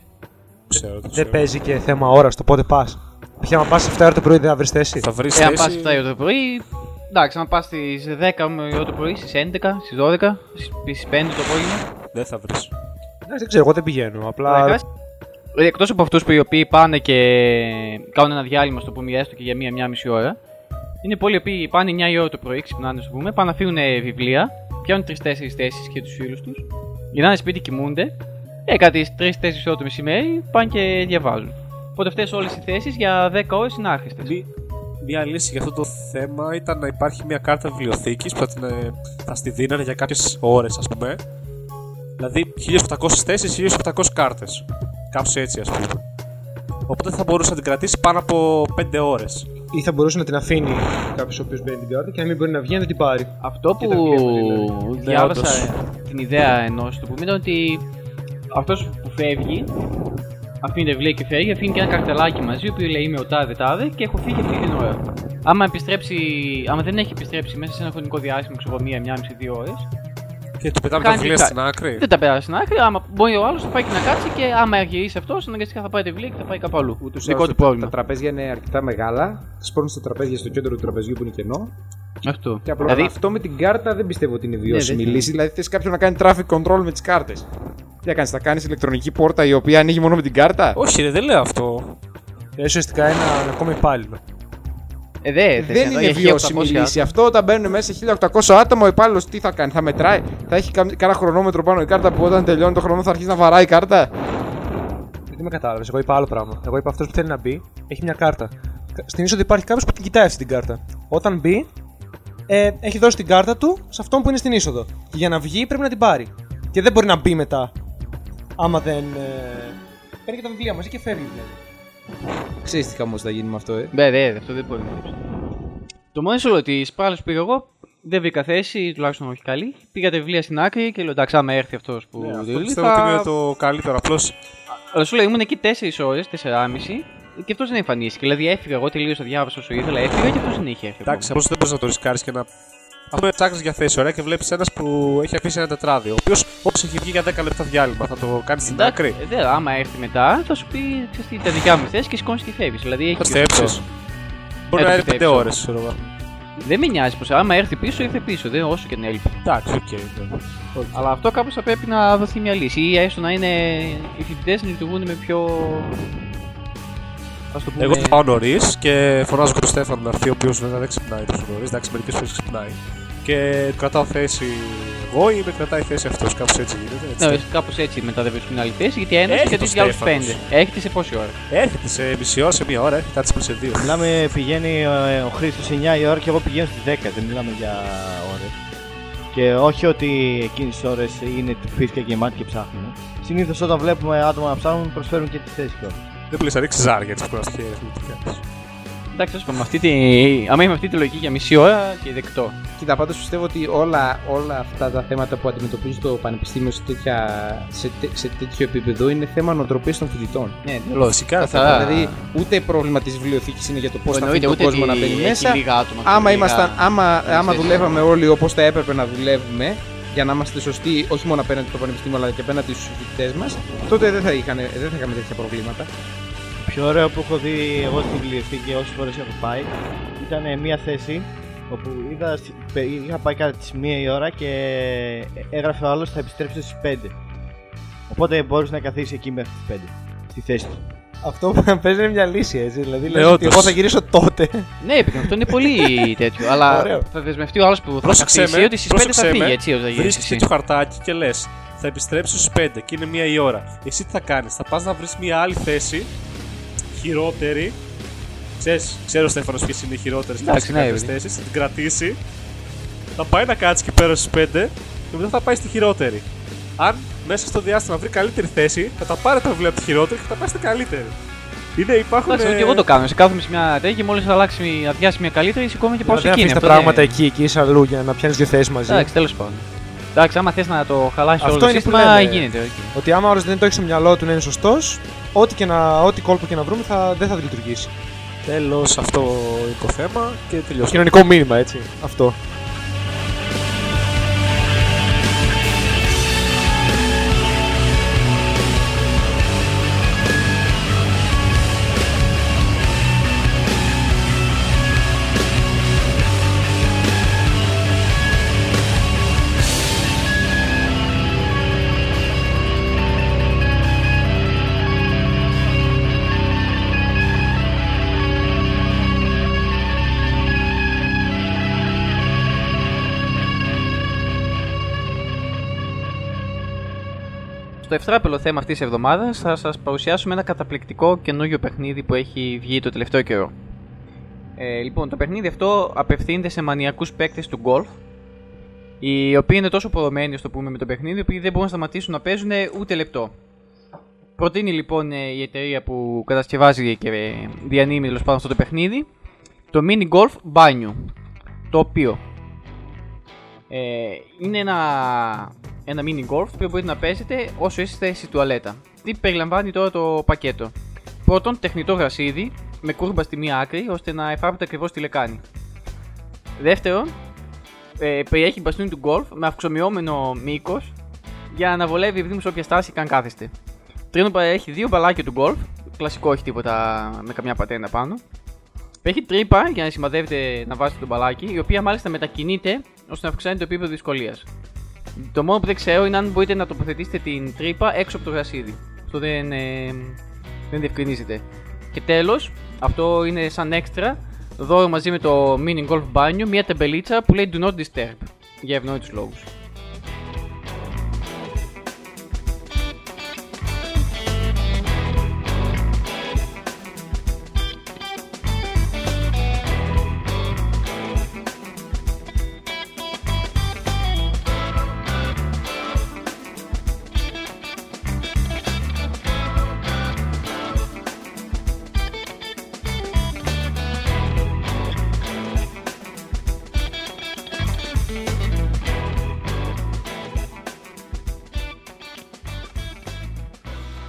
Ξέρω, το Δεν ξέρω. παίζει και θέμα ώρας το πότε πας. Π.χ. άμα πας 7 ώρα το πρωί δεν θα βρεις θέση. Θα βρεις Ε, αν πας θέση. 7 η ώρα το πρωί, εντάξει, αν πας στις 10 η ώρα το πρωί, στις 11, στις 12, στις 5 το απόγευμα. Δεν θα βρεις. Ναι, δεν ξέρω, εγώ δεν πηγαίνω. Απλά. Καταρχάς, Εκτός από αυτούς που οι οποίοι πάνε και κάνουν ένα διάλειμμα στο πούμε έστω και για μία-μία μισή ώρα, είναι πολλοί οι οποίοι πάνε 9 η ώρα το πρωί, ξυπνάνε, ας πούμε, πάνε να φύγουν βιβλία, πιάνουν 3-4 θέσεις και τους φίλους τους, γυρνάνε σπίτι, κοιμούνται, ε, κάτι 3-4 ώρα το μεσημέρι πάνε και διαβάζουν. Οπότε αυτέ όλες οι θέσεις για 10 ώρες είναι άχρηστες. Μη- Μία λύση για αυτό το θέμα ήταν να υπάρχει μια κάρτα βιβλιοθήκης που θα, την, ε, θα στη δίνανε για κάποιες ώρες, ας πούμε. Δηλαδή 1800 θέσεις, 1800 κάρτες. Κάπως έτσι, ας πούμε. Οπότε θα μπορούσε να την κρατήσει πάνω από 5 ώρες. ή θα μπορούσε να την αφήνει κάποιος ο οποίος μπαίνει την κάρτα και να μην μπορεί να βγει να την πάρει. Αυτό Και που τα βιβλία μαζί, Ναι, διάβασα την ιδέα ενός του πούμε ήταν ότι αυτός που φεύγει, αφήνει τα βιβλία και φεύγει, αφήνει και ένα καρτελάκι μαζί που λέει Είμαι ο τάδε τάδε και έχω φύγει αυτή την ώρα. Άμα, επιστρέψει, άμα δεν έχει επιστρέψει μέσα σε ένα χρονικό διάστημα, ξέρω εγώ, μία, μία μισή, δύο ώρες, Και του πετάμε τα Κάνει βιβλία κα- στην άκρη. δεν τα περάσει στην άκρη. Άμα μπορεί ο άλλος θα πάει και να κάτσει και άμα γυρίσει αυτός, αναγκαστικά θα πάει τα βιβλία και θα πάει κάπου αλλού. Ούτως ή Δικό άλλως του τα- πρόβλημα; Τα τραπέζια είναι αρκετά μεγάλα. Τα σπρώχνουν στα τραπέζια στο κέντρο του τραπεζιού που είναι κενό. Αυτό. Και απλά Δηλαδή, αυτό με την κάρτα δεν πιστεύω ότι είναι βιώσιμη δεν λύση. Δηλαδή θες κάποιον να κάνει traffic control με τις κάρτες. Τι θα κάνεις, θα κάνεις ηλεκτρονική πόρτα η οποία ανοίγει μόνο με την κάρτα; Όχι, ρε, δεν λέω αυτό. Ε, ουσιαστικά ένα ακόμα υπάλληλο. Ε, δε, θες Δεν εδώ, είναι για βιώσιμη 1800 λύση. Αυτό όταν μπαίνουν μέσα σε 1800 άτομα, ο υπάλληλος τι θα κάνει, θα μετράει, θα έχει κα- κάνα χρονόμετρο πάνω η κάρτα που όταν τελειώνει το χρόνο θα αρχίσει να βαράει η κάρτα; Δεν με κατάλαβες. Εγώ είπα άλλο πράγμα. Εγώ είπα αυτός που θέλει να μπει έχει μια κάρτα. Στην είσοδο υπάρχει κάποιος που την κοιτάει αυτή την κάρτα. Όταν μπει, ε, έχει δώσει την κάρτα του σε αυτόν που είναι στην είσοδο. Και για να βγει πρέπει να την πάρει. Και δεν μπορεί να μπει μετά. Άμα δεν. Ε... Παίρνει και τα βιβλία μαζί και φεύγει δηλαδή. Ξέρεις τι χαμός θα γίνει με αυτό, ε. Ναι, δε, αυτό δεν μπορεί να είναι. Το μόνο σου λέω ότι τις που πήγα εγώ δεν βρήκα θέση, τουλάχιστον όχι καλή. Πήγα τα βιβλία στην άκρη και λέω εντάξει, άμα έρθει αυτός που Ναι, αυτό δουλεύει, πιστεύω ότι είναι το καλύτερο. Απλώς Αλλά σου λέω ήμουν εκεί 4 ώρες, 4,5 και αυτός δεν εμφανίστηκε. Δηλαδή έφυγα εγώ, τελείωσα, διάβασα όσο ήθελα, έφυγα και αυτό δεν είχε έρθει. εντάξει, απλώς δεν μπορείς να το ρισκάρεις και να. Ας πούμε, ψάχνεις για θέση, ωραία, και βλέπεις ένας που έχει αφήσει ένα τετράδιο. Ο οποίος όποιο έχει βγει για 10 λεπτά διάλειμμα, θα το κάνεις στην Εντάξει, άκρη. ε, δε, άμα έρθει μετά θα σου πει ξέρεις τι, τα δικιά μου θέση και σηκώνεις και φεύγει. Δηλαδή έχει Θα και αυτό. πιστέψει. Μπορεί Ε, να το είναι 5 πιστέψω. ώρες, ξέρω εγώ. Δεν με νοιάζει πως άμα έρθει πίσω, ήρθε πίσω. Δεν, όσο και να έλειπε. Εντάξει, οκ. ναι. Αλλά αυτό κάπως θα πρέπει να δοθεί μια λύση. Ή έστω να είναι οι φοιτητές να λειτουργούν με πιο. Ας το πούμε... Εγώ θα πάω νωρίς και φωνάζω και τον Στέφανο να έρθει, ο οποίος βέβαια δεν ξυπνάει τόσο νωρίς. Εντάξει, μερικές φορές ξυπνάει. Και κρατάω θέση εγώ ή με κρατάει θέση αυτός, κάπως έτσι γίνεται. Έτσι. Ναι, κάπως έτσι μετά δεν βρίσκουν άλλη θέση γιατί ένας Έρχεται και ο του άλλου Στέφανος. πέντε. Έρχεται σε πόση ώρα; Έρχεται σε μισή ώρα, σε μία ώρα, έρχεται κάτι σε δύο. Μιλάμε, πηγαίνει ε, ο Χρήστος 9 η ώρα και εγώ πηγαίνω στις 10. Δεν μιλάμε για ώρες. Και όχι ότι εκείνες τις ώρες είναι φύσικα γεμάτη και ψάχνουν. Συνήθως όταν βλέπουμε άτομα να ψάχνουν, προσφέρουν και τη θέση κιόλα. Δεν μπορεί να ρίξει ζάρια έτσι που να χέρι. τις κάνεις. Εντάξει, ας πούμε, αυτή τη... άμα είμαι αυτή τη λογική για μισή ώρα και δεκτό. Κοίτα, πάντως πιστεύω ότι όλα, όλα αυτά τα θέματα που αντιμετωπίζει το Πανεπιστήμιο σε, τέτοια, σε, τέ- σε τέτοιο επίπεδο είναι θέμα νοοτροπίας των φοιτητών. Ναι, Φυσικά, καθαρά. Δηλαδή, ούτε πρόβλημα της βιβλιοθήκης είναι για το πώς θα Εννοείται, αφήνει τον ούτε κόσμος να ότι μπαίνει έχει μέσα. λίγα άτομα, Άμα, λίγα ήμασταν, άμα, άμα θέσεις. δουλεύαμε όλοι όπως θα έπρεπε να δουλεύουμε, για να είμαστε σωστοί όχι μόνο απέναντι στο Πανεπιστήμιο αλλά και απέναντι στους φοιτητές μας, τότε δεν θα, είχαν, δεν θα είχαμε τέτοια προβλήματα. πιο ωραίο που έχω δει εγώ στη βιβλιοθήκη όσες φορές έχω πάει ήταν μια θέση όπου είδα, στη- πε- είχα πάει κατά τις 1 η ώρα και έγραφε ο άλλος θα επιστρέψει στις 5. Οπότε μπορείς να καθίσεις εκεί μέχρι τις 5. Στη θέση του. Αυτό που παίζει είναι μια λύση έτσι. Δηλαδή, Ναι, λες ότι όντως. εγώ θα γυρίσω τότε. Ναι, επειδή αυτό είναι πολύ τέτοιο. Αλλά Ωραίο. θα δεσμευτεί ο άλλος που θα Πρόσεξε καθίσει με, ότι στις 5 θα πρόσεξε φύγει με. έτσι όσο θα γίνει. Βρίσκεις το χαρτάκι και λες: Θα επιστρέψω στις 5 και είναι μία η ώρα. Εσύ τι θα κάνεις, θα πας να βρεις μία άλλη θέση χειρότερη. Ξέρεις, ξέρω ο Στέφανος ποιες είναι οι χειρότερες Εντάξει, ναι, παιδί. θέσεις. Θα την κρατήσει. Θα πάει να κάτσει εκεί πέρα στις 5 και μετά θα πάει στη χειρότερη. Αν μέσα στο διάστημα βρει καλύτερη θέση, θα τα πάρει τα βιβλία από τη χειρότερη και θα πάει στη καλύτερη. Είναι, υπάρχουν. Εντάξει, ε, και εγώ το κάνω. Σε κάθομαι σε μια τέτοια και μόλις αλλάξει, αδειάσει μια καλύτερη, σηκώνω και πάω σε Δεν εκείνη. αφήνει τα Αυτό πράγματα δεν- εκεί, εκεί είσαι αλλού για να πιάνεις δύο θέσεις μαζί. Εντάξει, τέλος πάντων. Εντάξει, άμα θες να το χαλάσεις όλο Αυτό το είναι που σύστημα, λέμε. γίνεται. οκ. Ότι άμα ο άλλος δεν το έχει στο μυαλό του να είναι σωστός, ό,τι, και να, ό,τι κόλπο και να βρούμε θα, δεν θα λειτουργήσει. Τέλος, αυτό είναι το θέμα και τελειώσαμε. Κοινωνικό μήνυμα, έτσι. Αυτό. Στο ευτράπελο θέμα αυτής της εβδομάδας θα σας παρουσιάσουμε ένα καταπληκτικό καινούριο παιχνίδι που έχει βγει το τελευταίο καιρό. Ε, λοιπόν, το παιχνίδι αυτό απευθύνεται σε μανιακούς παίκτες του golf, οι οποίοι είναι τόσο πορωμένοι, ας το πούμε, με το παιχνίδι, που δεν μπορούν να σταματήσουν να παίζουν ούτε λεπτό. Προτείνει λοιπόν ε, η εταιρεία που κατασκευάζει και ε, διανύμει τέλος πάντων αυτό το παιχνίδι το mini golf μπάνιο. Το οποίο ε, είναι ένα, ένα mini golf που μπορείτε να παίζετε όσο είστε στη τουαλέτα. Τι περιλαμβάνει τώρα το πακέτο; Πρώτον, τεχνητό γρασίδι με κούρμπα στη μία άκρη ώστε να εφάρμοτε ακριβώς τη λεκάνη. Δεύτερον, ε, περιέχει μπαστούνι του golf με αυξομοιόμενο μήκος για να βολεύει επειδή σε όποια στάση καν κάθεστε. Τρίτον, έχει δύο μπαλάκια του golf, κλασικό, όχι τίποτα με καμιά πατένα πάνω. Έχει τρύπα για να σημαδεύετε να βάζετε το μπαλάκι, η οποία μάλιστα μετακινείται ώστε να αυξάνει το επίπεδο δυσκολίας. Το μόνο που δεν ξέρω είναι αν μπορείτε να τοποθετήσετε την τρύπα έξω από το γρασίδι. Αυτό δεν, ε, δεν διευκρινίζεται. Και τέλος, αυτό είναι σαν έξτρα, δώρο μαζί με το mini golf μπάνιο μια τεμπελίτσα που λέει Do not disturb. Για ευνόητους λόγους.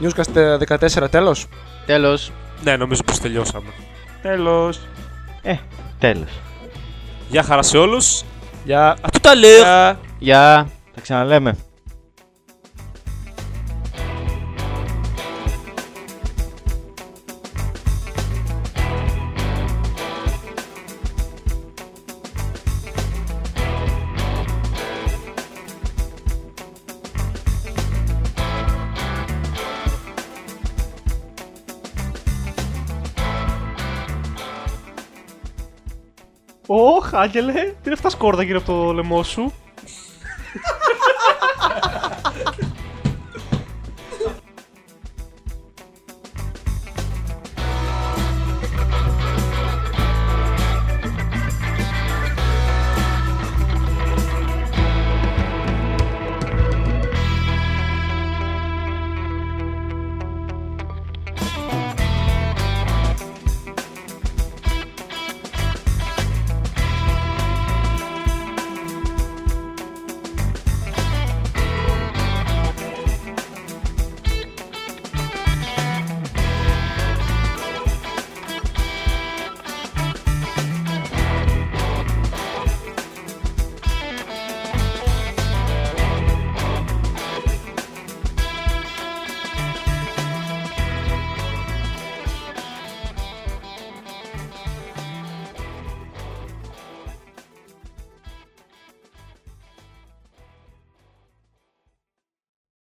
Newscast 14 τέλος; Τέλος. Ναι, νομίζω πως τελειώσαμε. Τέλος. Τέλος. Γεια χαρά σε όλους. Γεια. Α, tout à l'heure. Γεια. Τα ξαναλέμε. Ωχ, Άγγελε, τι είναι αυτά σκόρδα γύρω από το λαιμό σου;